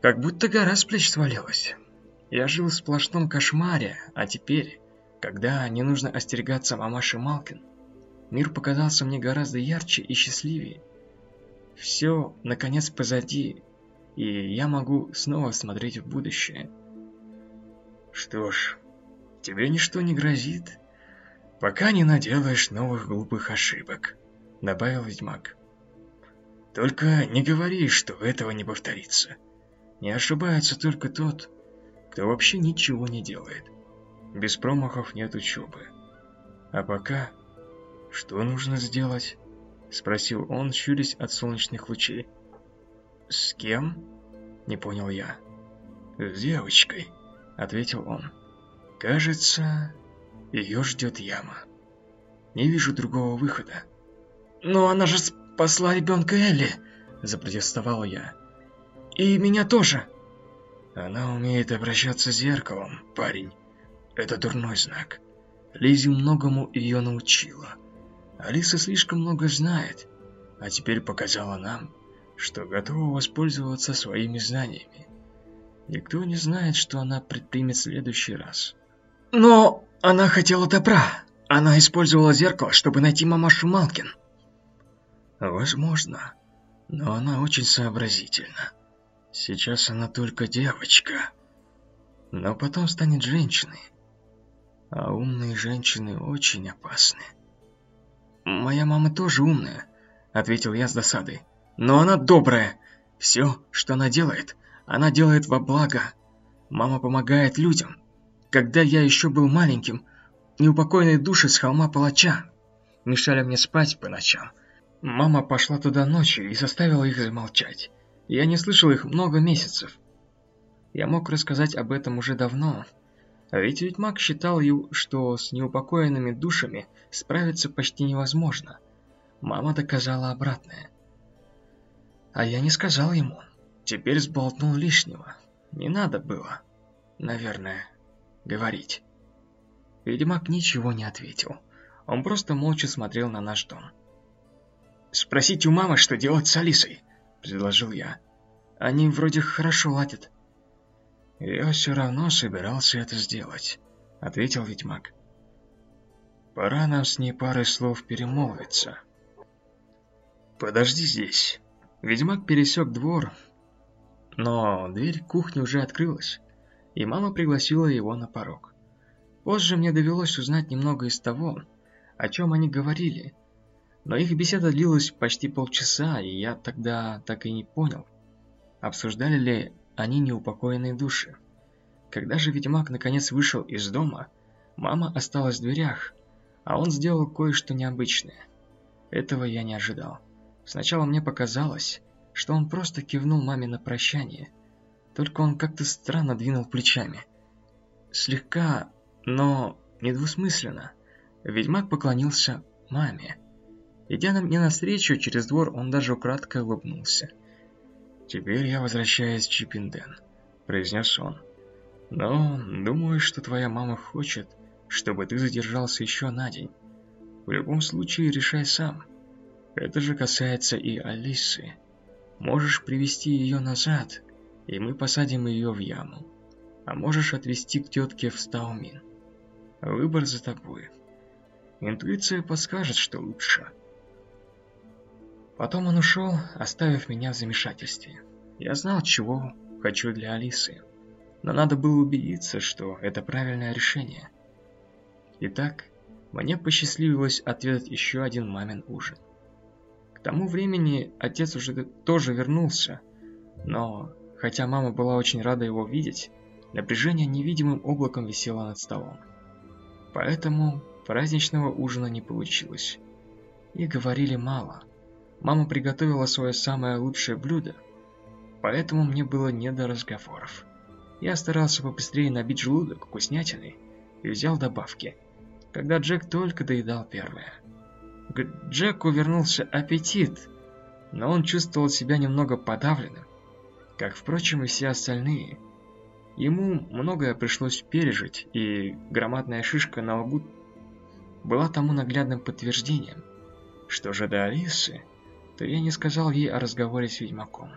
Как будто гора с плеч свалилась. Я жил в сплошном кошмаре, а теперь, когда не нужно остерегаться мамаши Малкин, мир показался мне гораздо ярче и счастливее. Все, наконец, позади, и я могу снова смотреть в будущее. Что ж, тебе ничто не грозит, пока не наделаешь новых глупых ошибок, добавил ведьмак. Только не говори, что этого не повторится. Не ошибается только тот, кто вообще ничего не делает. Без промахов нет учебы. А пока... Что нужно сделать? Спросил он, щурясь от солнечных лучей. С кем? Не понял я. С девочкой, ответил он. Кажется, ее ждет яма. Не вижу другого выхода. Но она же спасла ребенка Элли, запротестовал я. И меня тоже. Она умеет обращаться с зеркалом, парень. Это дурной знак. Лизи многому ее научила. Алиса слишком много знает, а теперь показала нам, что готова воспользоваться своими знаниями. Никто не знает, что она предпримет в следующий раз. Но она хотела добра. Она использовала зеркало, чтобы найти мамашу Малкин. Возможно, но она очень сообразительна. Сейчас она только девочка, но потом станет женщиной. А умные женщины очень опасны. «Моя мама тоже умная», — ответил я с досадой. «Но она добрая. Все, что она делает, она делает во благо. Мама помогает людям. Когда я еще был маленьким, неупокоенные души с холма палача мешали мне спать по ночам. Мама пошла туда ночью и заставила их замолчать. Я не слышал их много месяцев. Я мог рассказать об этом уже давно, а ведь Ведьмак считал, что с неупокоенными душами справиться почти невозможно. Мама доказала обратное. А я не сказал ему. Теперь сболтнул лишнего. Не надо было, наверное, говорить. Ведьмак ничего не ответил. Он просто молча смотрел на наш дом. «Спросите у мамы, что делать с Алисой», — предложил я. «Они вроде хорошо ладят». «Я все равно собирался это сделать», — ответил ведьмак. «Пора нам с ней парой слов перемолвиться». «Подожди здесь». Ведьмак пересек двор, но дверь кухни уже открылась, и мама пригласила его на порог. Позже мне довелось узнать немного из того, о чем они говорили, но их беседа длилась почти полчаса, и я тогда так и не понял, обсуждали ли они неупокоенные души. Когда же ведьмак наконец вышел из дома, мама осталась в дверях, а он сделал кое-что необычное. Этого я не ожидал. Сначала мне показалось, что он просто кивнул маме на прощание, только он как-то странно двинул плечами. Слегка, но недвусмысленно. Ведьмак поклонился маме. Идя мне навстречу через двор, он даже украдкой улыбнулся. «Теперь я возвращаюсь в Чипинден», — произнес он. Но думаю, что твоя мама хочет, чтобы ты задержался еще на день. В любом случае, решай сам. Это же касается и Алисы. Можешь привести ее назад, и мы посадим ее в яму. А можешь отвезти к тетке в Стаумин. Выбор за тобой. Интуиция подскажет, что лучше. Потом он ушел, оставив меня в замешательстве. Я знал, чего хочу для Алисы но надо было убедиться, что это правильное решение. Итак, мне посчастливилось отведать еще один мамин ужин. К тому времени отец уже тоже вернулся, но, хотя мама была очень рада его видеть, напряжение невидимым облаком висело над столом. Поэтому праздничного ужина не получилось. И говорили мало. Мама приготовила свое самое лучшее блюдо, поэтому мне было не до разговоров. Я старался побыстрее набить желудок вкуснятиной и взял добавки, когда Джек только доедал первое. К Джеку вернулся аппетит, но он чувствовал себя немного подавленным, как, впрочем, и все остальные. Ему многое пришлось пережить, и громадная шишка на лбу была тому наглядным подтверждением. Что же до Алисы, то я не сказал ей о разговоре с ведьмаком.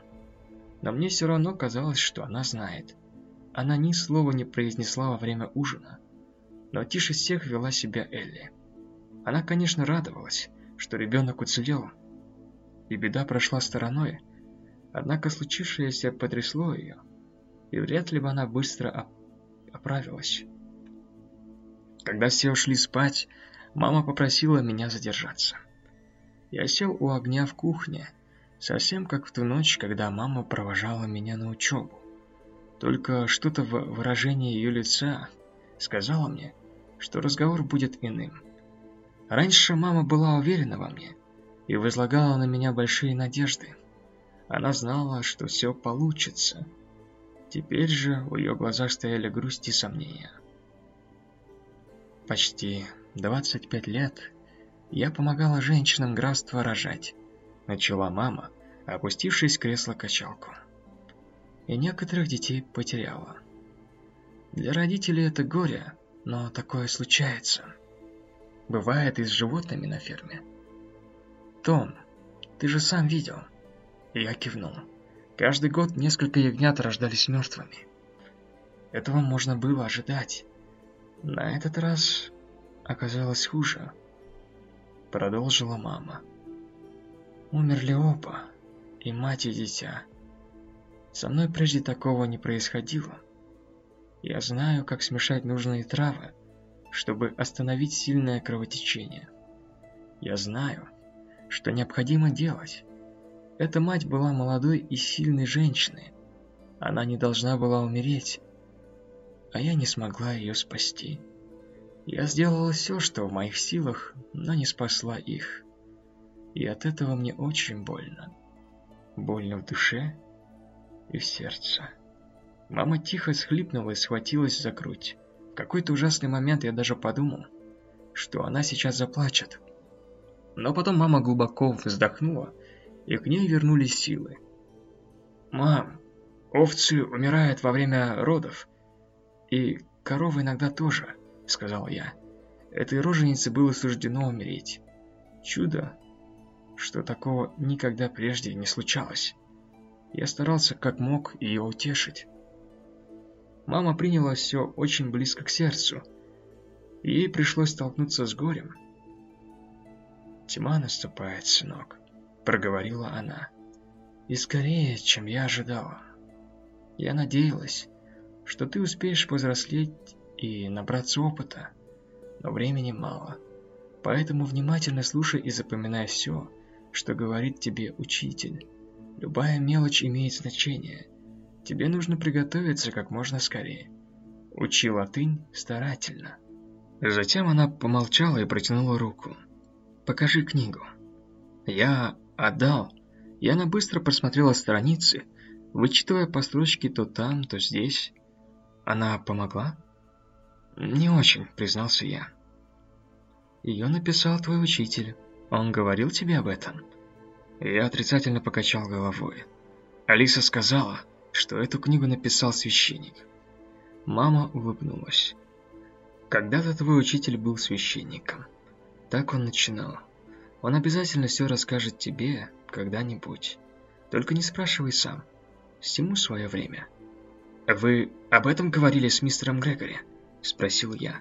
Но мне все равно казалось, что она знает. Она ни слова не произнесла во время ужина, но тише всех вела себя Элли. Она, конечно, радовалась, что ребенок уцелел, и беда прошла стороной, однако случившееся потрясло ее, и вряд ли бы она быстро оп оправилась. Когда все ушли спать, мама попросила меня задержаться. Я сел у огня в кухне, совсем как в ту ночь, когда мама провожала меня на учебу. Только что-то в выражении ее лица сказала мне, что разговор будет иным. Раньше мама была уверена во мне и возлагала на меня большие надежды. Она знала, что все получится. Теперь же в ее глазах стояли грусть и сомнения. Почти 25 лет я помогала женщинам графства рожать. Начала мама, опустившись в кресло-качалку и некоторых детей потеряла. Для родителей это горе, но такое случается. Бывает и с животными на ферме. Том, ты же сам видел. Я кивнул. Каждый год несколько ягнят рождались мертвыми. Этого можно было ожидать. На этот раз оказалось хуже. Продолжила мама. Умерли оба, и мать и дитя. Со мной прежде такого не происходило. Я знаю, как смешать нужные травы, чтобы остановить сильное кровотечение. Я знаю, что необходимо делать. Эта мать была молодой и сильной женщиной. Она не должна была умереть, а я не смогла ее спасти. Я сделала все, что в моих силах, но не спасла их. И от этого мне очень больно. Больно в душе и в сердце. Мама тихо схлипнула и схватилась за грудь. Какой-то ужасный момент я даже подумал, что она сейчас заплачет. Но потом мама глубоко вздохнула, и к ней вернулись силы. «Мам, овцы умирают во время родов, и коровы иногда тоже», — сказал я. Этой роженице было суждено умереть. Чудо, что такого никогда прежде не случалось. Я старался как мог ее утешить. Мама приняла все очень близко к сердцу. Ей пришлось столкнуться с горем. «Тьма наступает, сынок», — проговорила она. «И скорее, чем я ожидала. Я надеялась, что ты успеешь повзрослеть и набраться опыта, но времени мало. Поэтому внимательно слушай и запоминай все, что говорит тебе учитель. Любая мелочь имеет значение. Тебе нужно приготовиться как можно скорее. Учи латынь старательно. Затем она помолчала и протянула руку. «Покажи книгу». Я отдал. И она быстро просмотрела страницы, вычитывая по строчке то там, то здесь. Она помогла? Не очень, признался я. Ее написал твой учитель. Он говорил тебе об этом? Я отрицательно покачал головой. Алиса сказала, что эту книгу написал священник. Мама улыбнулась. Когда-то твой учитель был священником. Так он начинал. Он обязательно все расскажет тебе когда-нибудь. Только не спрашивай сам. Всему свое время. «Вы об этом говорили с мистером Грегори?» – спросил я.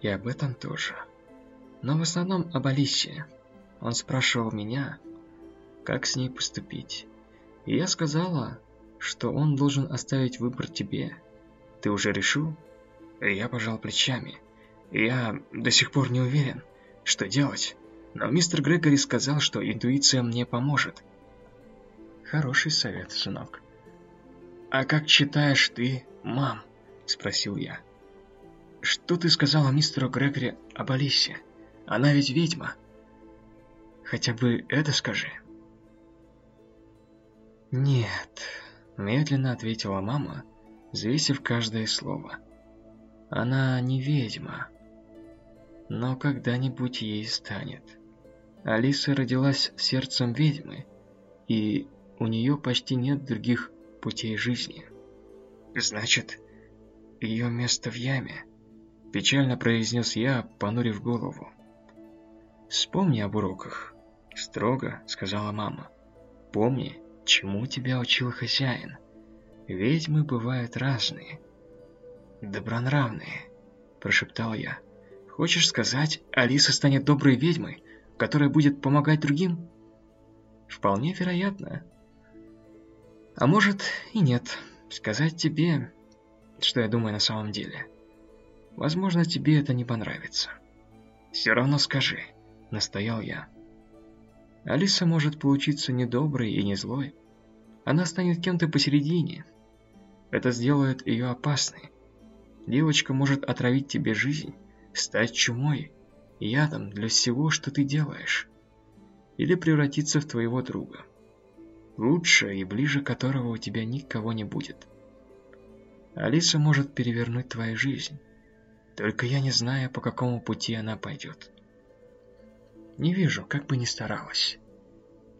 И об этом тоже. Но в основном об Алисе. Он спрашивал меня, как с ней поступить. И я сказала, что он должен оставить выбор тебе. Ты уже решил? Я пожал плечами. Я до сих пор не уверен, что делать. Но мистер Грегори сказал, что интуиция мне поможет. Хороший совет, сынок. А как считаешь ты, мам? Спросил я. Что ты сказала мистеру Грегори об Алисе? Она ведь ведьма. Хотя бы это скажи. «Нет», – медленно ответила мама, взвесив каждое слово. «Она не ведьма, но когда-нибудь ей станет. Алиса родилась сердцем ведьмы, и у нее почти нет других путей жизни. Значит, ее место в яме», – печально произнес я, понурив голову. «Вспомни об уроках», – строго сказала мама. «Помни, Чему тебя учил хозяин? Ведьмы бывают разные. Добронравные, прошептал я. Хочешь сказать, Алиса станет доброй ведьмой, которая будет помогать другим? Вполне вероятно. А может и нет. Сказать тебе, что я думаю на самом деле. Возможно, тебе это не понравится. Все равно скажи, настоял я. Алиса может получиться не доброй и не злой. Она станет кем-то посередине. Это сделает ее опасной. Девочка может отравить тебе жизнь, стать чумой, ядом для всего, что ты делаешь. Или превратиться в твоего друга. Лучше и ближе которого у тебя никого не будет. Алиса может перевернуть твою жизнь. Только я не знаю, по какому пути она пойдет. Не вижу, как бы ни старалась.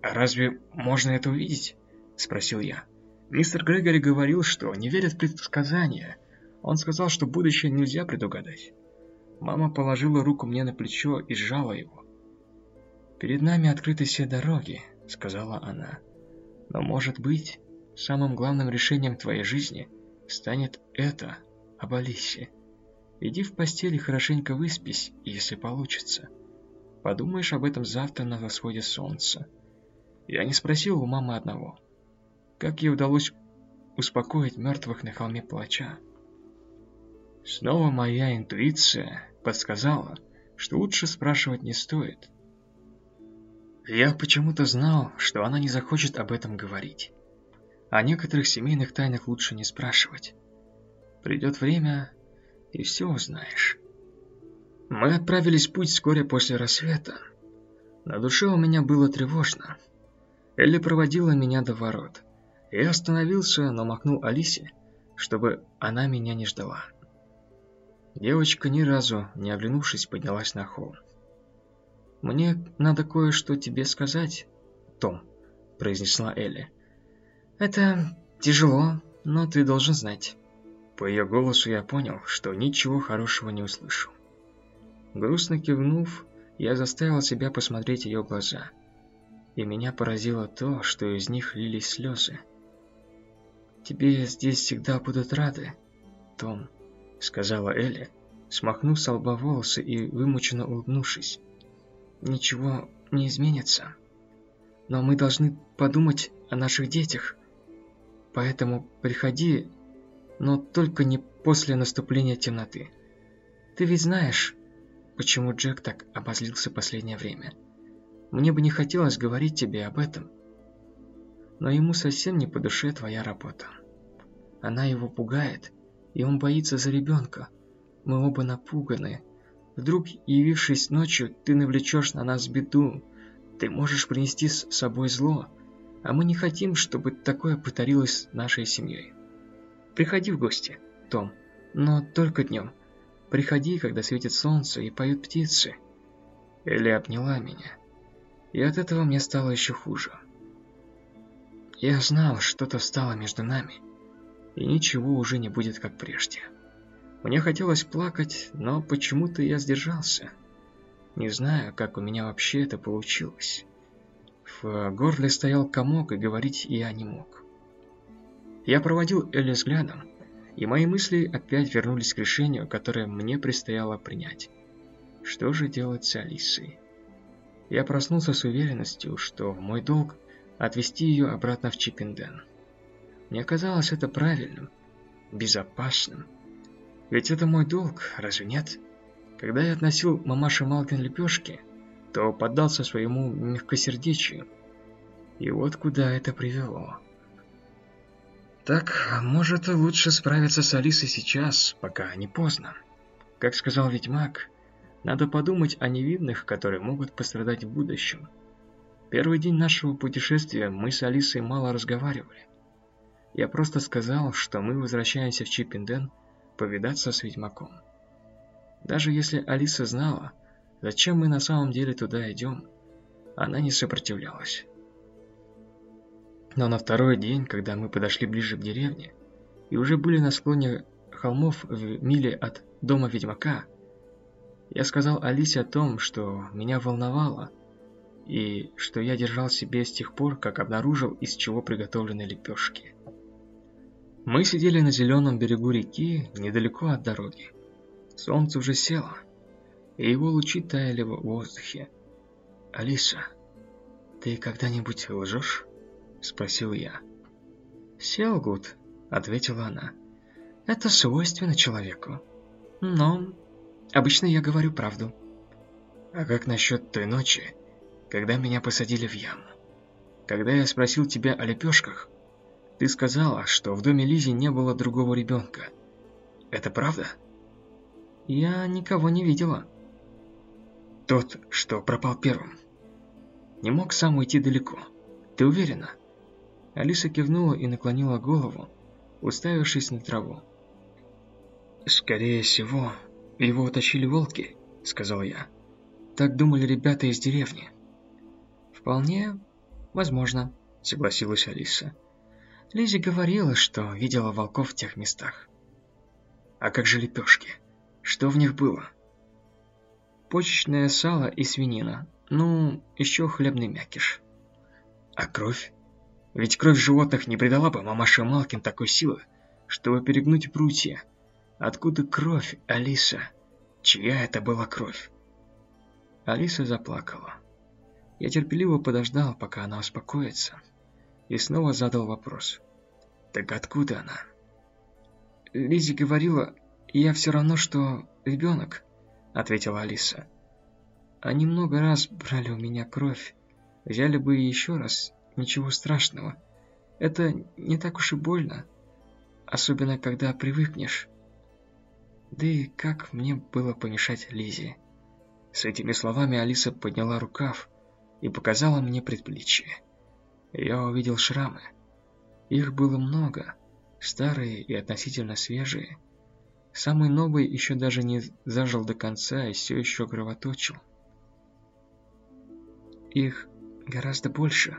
А разве можно это увидеть? Спросил я. Мистер Грегори говорил, что не верит в предсказания. Он сказал, что будущее нельзя предугадать. Мама положила руку мне на плечо и сжала его. «Перед нами открыты все дороги», — сказала она. «Но, может быть, самым главным решением твоей жизни станет это, об Алисе. Иди в постель и хорошенько выспись, если получится. Подумаешь об этом завтра на восходе солнца». Я не спросил у мамы одного. Как ей удалось успокоить мертвых на холме плача? Снова моя интуиция подсказала, что лучше спрашивать не стоит. Я почему-то знал, что она не захочет об этом говорить. О некоторых семейных тайнах лучше не спрашивать. Придет время, и все узнаешь. Мы отправились в путь вскоре после рассвета. На душе у меня было тревожно. Элли проводила меня до ворот. Я остановился, но махнул Алисе, чтобы она меня не ждала. Девочка ни разу, не оглянувшись, поднялась на холм. «Мне надо кое-что тебе сказать, Том», – произнесла Элли. «Это тяжело, но ты должен знать». По ее голосу я понял, что ничего хорошего не услышу. Грустно кивнув, я заставил себя посмотреть ее глаза. И меня поразило то, что из них лились слезы. «Тебе здесь всегда будут рады, Том», — сказала Элли, смахнув с лба волосы и вымученно улыбнувшись. «Ничего не изменится. Но мы должны подумать о наших детях. Поэтому приходи, но только не после наступления темноты. Ты ведь знаешь, почему Джек так обозлился последнее время. Мне бы не хотелось говорить тебе об этом, но ему совсем не по душе твоя работа. Она его пугает, и он боится за ребенка. Мы оба напуганы. Вдруг, явившись ночью, ты навлечешь на нас беду. Ты можешь принести с собой зло, а мы не хотим, чтобы такое повторилось нашей семьей. Приходи в гости, Том, но только днем. Приходи, когда светит солнце и поют птицы. Элли обняла меня, и от этого мне стало еще хуже. Я знал, что-то стало между нами, и ничего уже не будет как прежде. Мне хотелось плакать, но почему-то я сдержался. Не знаю, как у меня вообще это получилось. В горле стоял комок, и говорить я не мог. Я проводил Элли взглядом, и мои мысли опять вернулись к решению, которое мне предстояло принять. Что же делать с Алисой? Я проснулся с уверенностью, что мой долг – отвезти ее обратно в Чиппенден. Мне казалось это правильным, безопасным. Ведь это мой долг, разве нет? Когда я относил мамаше Малкин лепешки, то поддался своему мягкосердечию. И вот куда это привело. Так, может, лучше справиться с Алисой сейчас, пока не поздно. Как сказал ведьмак, надо подумать о невинных, которые могут пострадать в будущем. Первый день нашего путешествия мы с Алисой мало разговаривали. Я просто сказал, что мы возвращаемся в Чиппенден повидаться с ведьмаком. Даже если Алиса знала, зачем мы на самом деле туда идем, она не сопротивлялась. Но на второй день, когда мы подошли ближе к деревне и уже были на склоне холмов в миле от дома ведьмака, я сказал Алисе о том, что меня волновало, и что я держал себе с тех пор, как обнаружил, из чего приготовлены лепешки. Мы сидели на зеленом берегу реки, недалеко от дороги. Солнце уже село, и его лучи таяли в воздухе. «Алиса, ты когда-нибудь лжешь?» – спросил я. «Селгут», – ответила она. «Это свойственно человеку. Но обычно я говорю правду». «А как насчет той ночи, когда меня посадили в яму? Когда я спросил тебя о лепешках, ты сказала, что в доме Лизи не было другого ребенка. Это правда?» «Я никого не видела». «Тот, что пропал первым, не мог сам уйти далеко. Ты уверена?» Алиса кивнула и наклонила голову, уставившись на траву. «Скорее всего, его утащили волки», — сказал я. «Так думали ребята из деревни». «Вполне возможно», — согласилась Алиса. Лизи говорила, что видела волков в тех местах. «А как же лепешки? Что в них было?» «Почечное сало и свинина. Ну, еще хлебный мякиш». «А кровь?» Ведь кровь животных не придала бы мамаше Малкин такой силы, чтобы перегнуть прутья. Откуда кровь, Алиса? Чья это была кровь? Алиса заплакала. Я терпеливо подождал, пока она успокоится, и снова задал вопрос. Так откуда она? Лизи говорила, я все равно, что ребенок, ответила Алиса. Они много раз брали у меня кровь, взяли бы еще раз, Ничего страшного. Это не так уж и больно. Особенно, когда привыкнешь. Да и как мне было помешать Лизе? С этими словами Алиса подняла рукав и показала мне предплечье. Я увидел шрамы. Их было много, старые и относительно свежие. Самый новый еще даже не зажил до конца и все еще кровоточил. Их гораздо больше,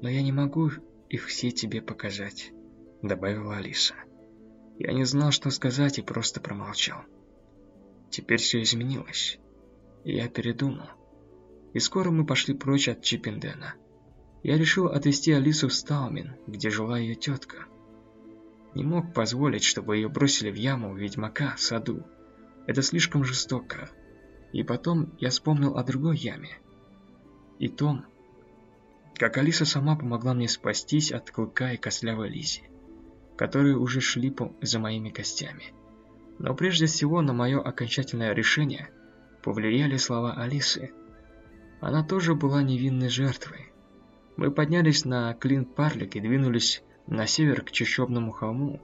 но я не могу их все тебе показать», — добавила Алиса. Я не знал, что сказать и просто промолчал. Теперь все изменилось. Я передумал. И скоро мы пошли прочь от Чиппендена. Я решил отвезти Алису в Стаумин, где жила ее тетка. Не мог позволить, чтобы ее бросили в яму ведьмака в саду. Это слишком жестоко. И потом я вспомнил о другой яме. И том, как Алиса сама помогла мне спастись от клыка и костлявой Лизи, которые уже шли за моими костями. Но прежде всего на мое окончательное решение повлияли слова Алисы. Она тоже была невинной жертвой. Мы поднялись на Клин-Парлик и двинулись на север к чащобному холму,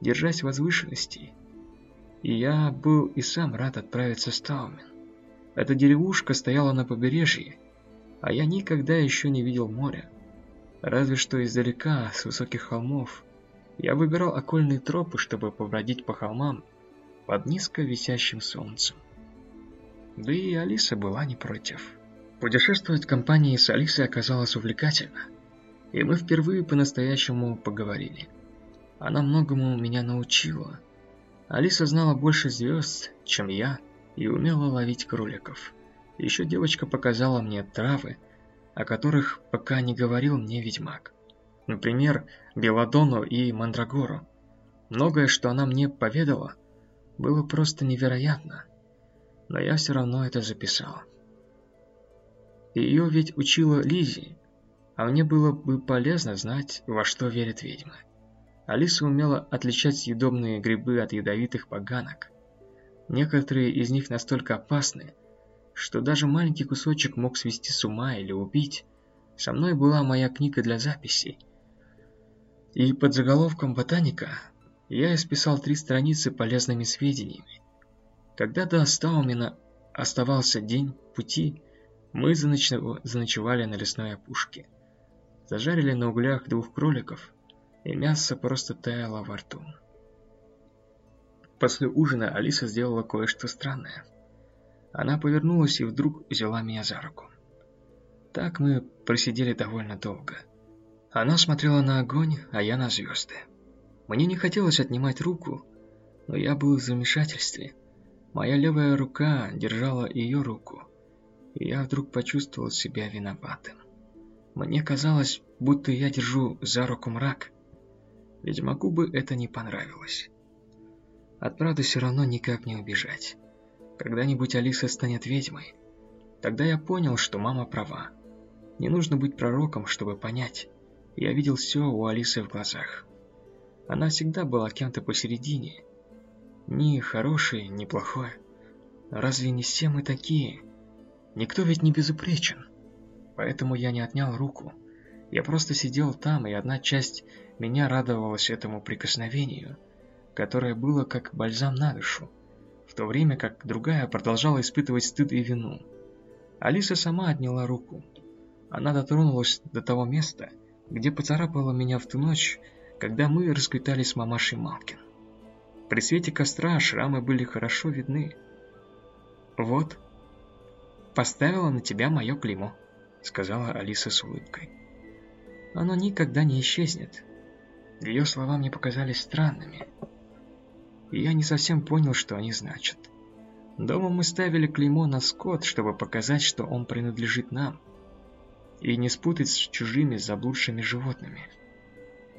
держась возвышенностей. И я был и сам рад отправиться в Стаумен. Эта деревушка стояла на побережье, а я никогда еще не видел моря. Разве что издалека, с высоких холмов, я выбирал окольные тропы, чтобы побродить по холмам под низко висящим солнцем. Да и Алиса была не против. Путешествовать в компании с Алисой оказалось увлекательно, и мы впервые по-настоящему поговорили. Она многому меня научила. Алиса знала больше звезд, чем я, и умела ловить кроликов. Еще девочка показала мне травы, о которых пока не говорил мне ведьмак. Например, Беладону и Мандрагору. Многое, что она мне поведала, было просто невероятно. Но я все равно это записал. Ее ведь учила Лизи, а мне было бы полезно знать, во что верят ведьмы. Алиса умела отличать съедобные грибы от ядовитых поганок. Некоторые из них настолько опасны, что даже маленький кусочек мог свести с ума или убить. Со мной была моя книга для записей. И под заголовком «Ботаника» я исписал три страницы полезными сведениями. Когда до Стаумена оставался день пути, мы заноч... заночевали на лесной опушке. Зажарили на углях двух кроликов, и мясо просто таяло во рту. После ужина Алиса сделала кое-что странное. Она повернулась и вдруг взяла меня за руку. Так мы просидели довольно долго. Она смотрела на огонь, а я на звезды. Мне не хотелось отнимать руку, но я был в замешательстве. Моя левая рука держала ее руку, и я вдруг почувствовал себя виноватым. Мне казалось, будто я держу за руку мрак. Ведьмаку бы это не понравилось. От правды все равно никак не убежать. Когда-нибудь Алиса станет ведьмой. Тогда я понял, что мама права. Не нужно быть пророком, чтобы понять. Я видел все у Алисы в глазах. Она всегда была кем-то посередине. Ни хорошей, ни плохой. разве не все мы такие? Никто ведь не безупречен. Поэтому я не отнял руку. Я просто сидел там, и одна часть меня радовалась этому прикосновению, которое было как бальзам на душу в то время как другая продолжала испытывать стыд и вину. Алиса сама отняла руку. Она дотронулась до того места, где поцарапала меня в ту ночь, когда мы расквитались с мамашей Малкин. При свете костра шрамы были хорошо видны. «Вот, поставила на тебя мое клеймо», — сказала Алиса с улыбкой. «Оно никогда не исчезнет». Ее слова мне показались странными, и я не совсем понял, что они значат. Дома мы ставили клеймо на скот, чтобы показать, что он принадлежит нам, и не спутать с чужими заблудшими животными.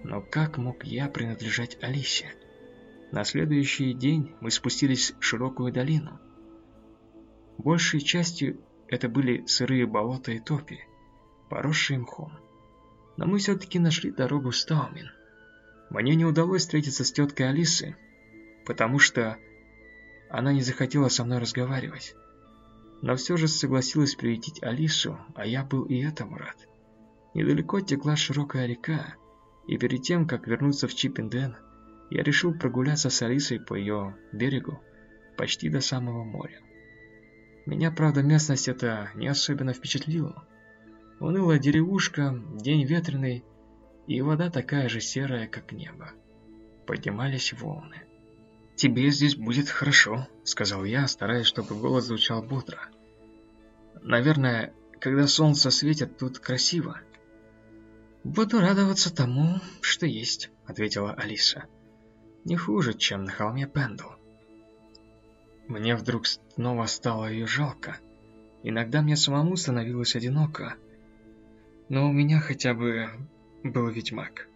Но как мог я принадлежать Алисе? На следующий день мы спустились в широкую долину. Большей частью это были сырые болота и топи, поросшие мхом. Но мы все-таки нашли дорогу в Стаумин. Мне не удалось встретиться с теткой Алисы, потому что она не захотела со мной разговаривать. Но все же согласилась приютить Алису, а я был и этому рад. Недалеко текла широкая река, и перед тем, как вернуться в Чиппенден, я решил прогуляться с Алисой по ее берегу почти до самого моря. Меня, правда, местность эта не особенно впечатлила. Унылая деревушка, день ветреный, и вода такая же серая, как небо. поднимались волны. «Тебе здесь будет хорошо», — сказал я, стараясь, чтобы голос звучал бодро. «Наверное, когда солнце светит, тут красиво». «Буду радоваться тому, что есть», — ответила Алиса. «Не хуже, чем на холме Пендл». Мне вдруг снова стало ее жалко. Иногда мне самому становилось одиноко. Но у меня хотя бы был ведьмак.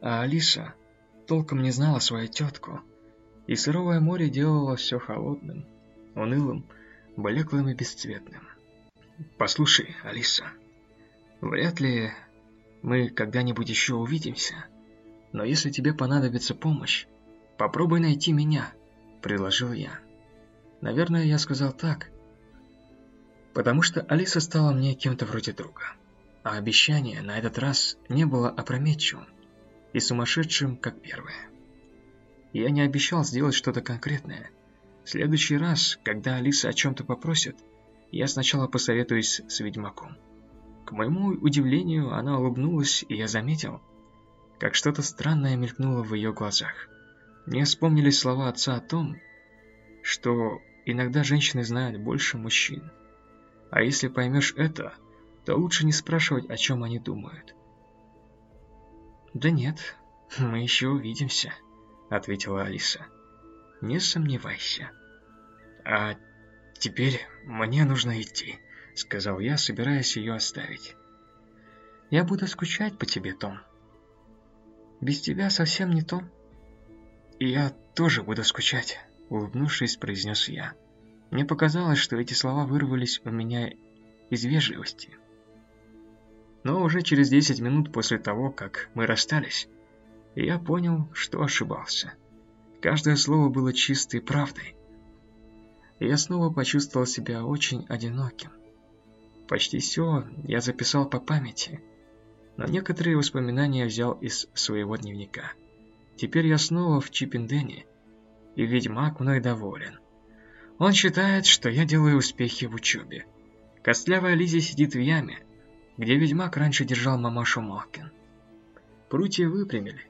А Алиса толком не знала свою тетку. И сыровое море делало все холодным, унылым, блеклым и бесцветным. «Послушай, Алиса, вряд ли мы когда-нибудь еще увидимся, но если тебе понадобится помощь, попробуй найти меня», — предложил я. Наверное, я сказал так, потому что Алиса стала мне кем-то вроде друга, а обещание на этот раз не было опрометчивым и сумасшедшим, как первое. Я не обещал сделать что-то конкретное. В следующий раз, когда Алиса о чем-то попросит, я сначала посоветуюсь с ведьмаком. К моему удивлению, она улыбнулась, и я заметил, как что-то странное мелькнуло в ее глазах. Мне вспомнились слова отца о том, что иногда женщины знают больше мужчин. А если поймешь это, то лучше не спрашивать, о чем они думают. Да нет, мы еще увидимся ответила Алиса. Не сомневайся. А теперь мне нужно идти, сказал я, собираясь ее оставить. Я буду скучать по тебе, Том. Без тебя совсем не то. И я тоже буду скучать, улыбнувшись, произнес я. Мне показалось, что эти слова вырвались у меня из вежливости. Но уже через 10 минут после того, как мы расстались, и я понял, что ошибался. Каждое слово было чистой правдой. И я снова почувствовал себя очень одиноким. Почти все я записал по памяти, но некоторые воспоминания взял из своего дневника. Теперь я снова в Чиппендене, и ведьмак мной доволен. Он считает, что я делаю успехи в учебе. Костлявая Лизи сидит в яме, где ведьмак раньше держал мамашу Малкин. Прутья выпрямили,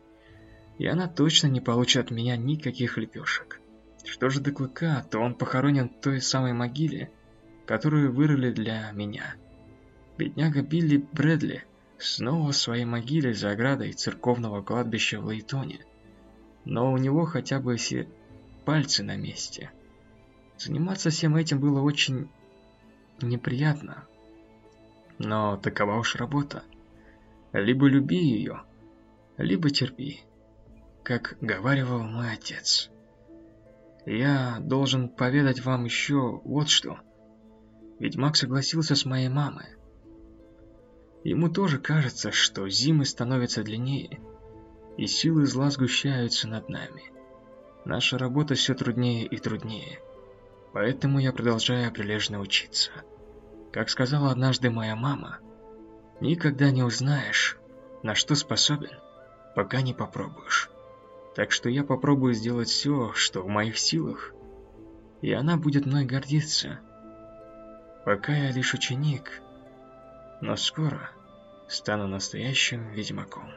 и она точно не получит от меня никаких лепешек. Что же до Клыка, то он похоронен в той самой могиле, которую вырыли для меня. Бедняга Билли Брэдли снова в своей могиле за оградой церковного кладбища в Лейтоне. Но у него хотя бы все пальцы на месте. Заниматься всем этим было очень неприятно. Но такова уж работа. Либо люби ее, либо терпи как говаривал мой отец. Я должен поведать вам еще вот что. Ведьмак согласился с моей мамой. Ему тоже кажется, что зимы становятся длиннее, и силы зла сгущаются над нами. Наша работа все труднее и труднее, поэтому я продолжаю прилежно учиться. Как сказала однажды моя мама, никогда не узнаешь, на что способен, пока не попробуешь. Так что я попробую сделать все, что в моих силах, и она будет мной гордиться. Пока я лишь ученик, но скоро стану настоящим ведьмаком.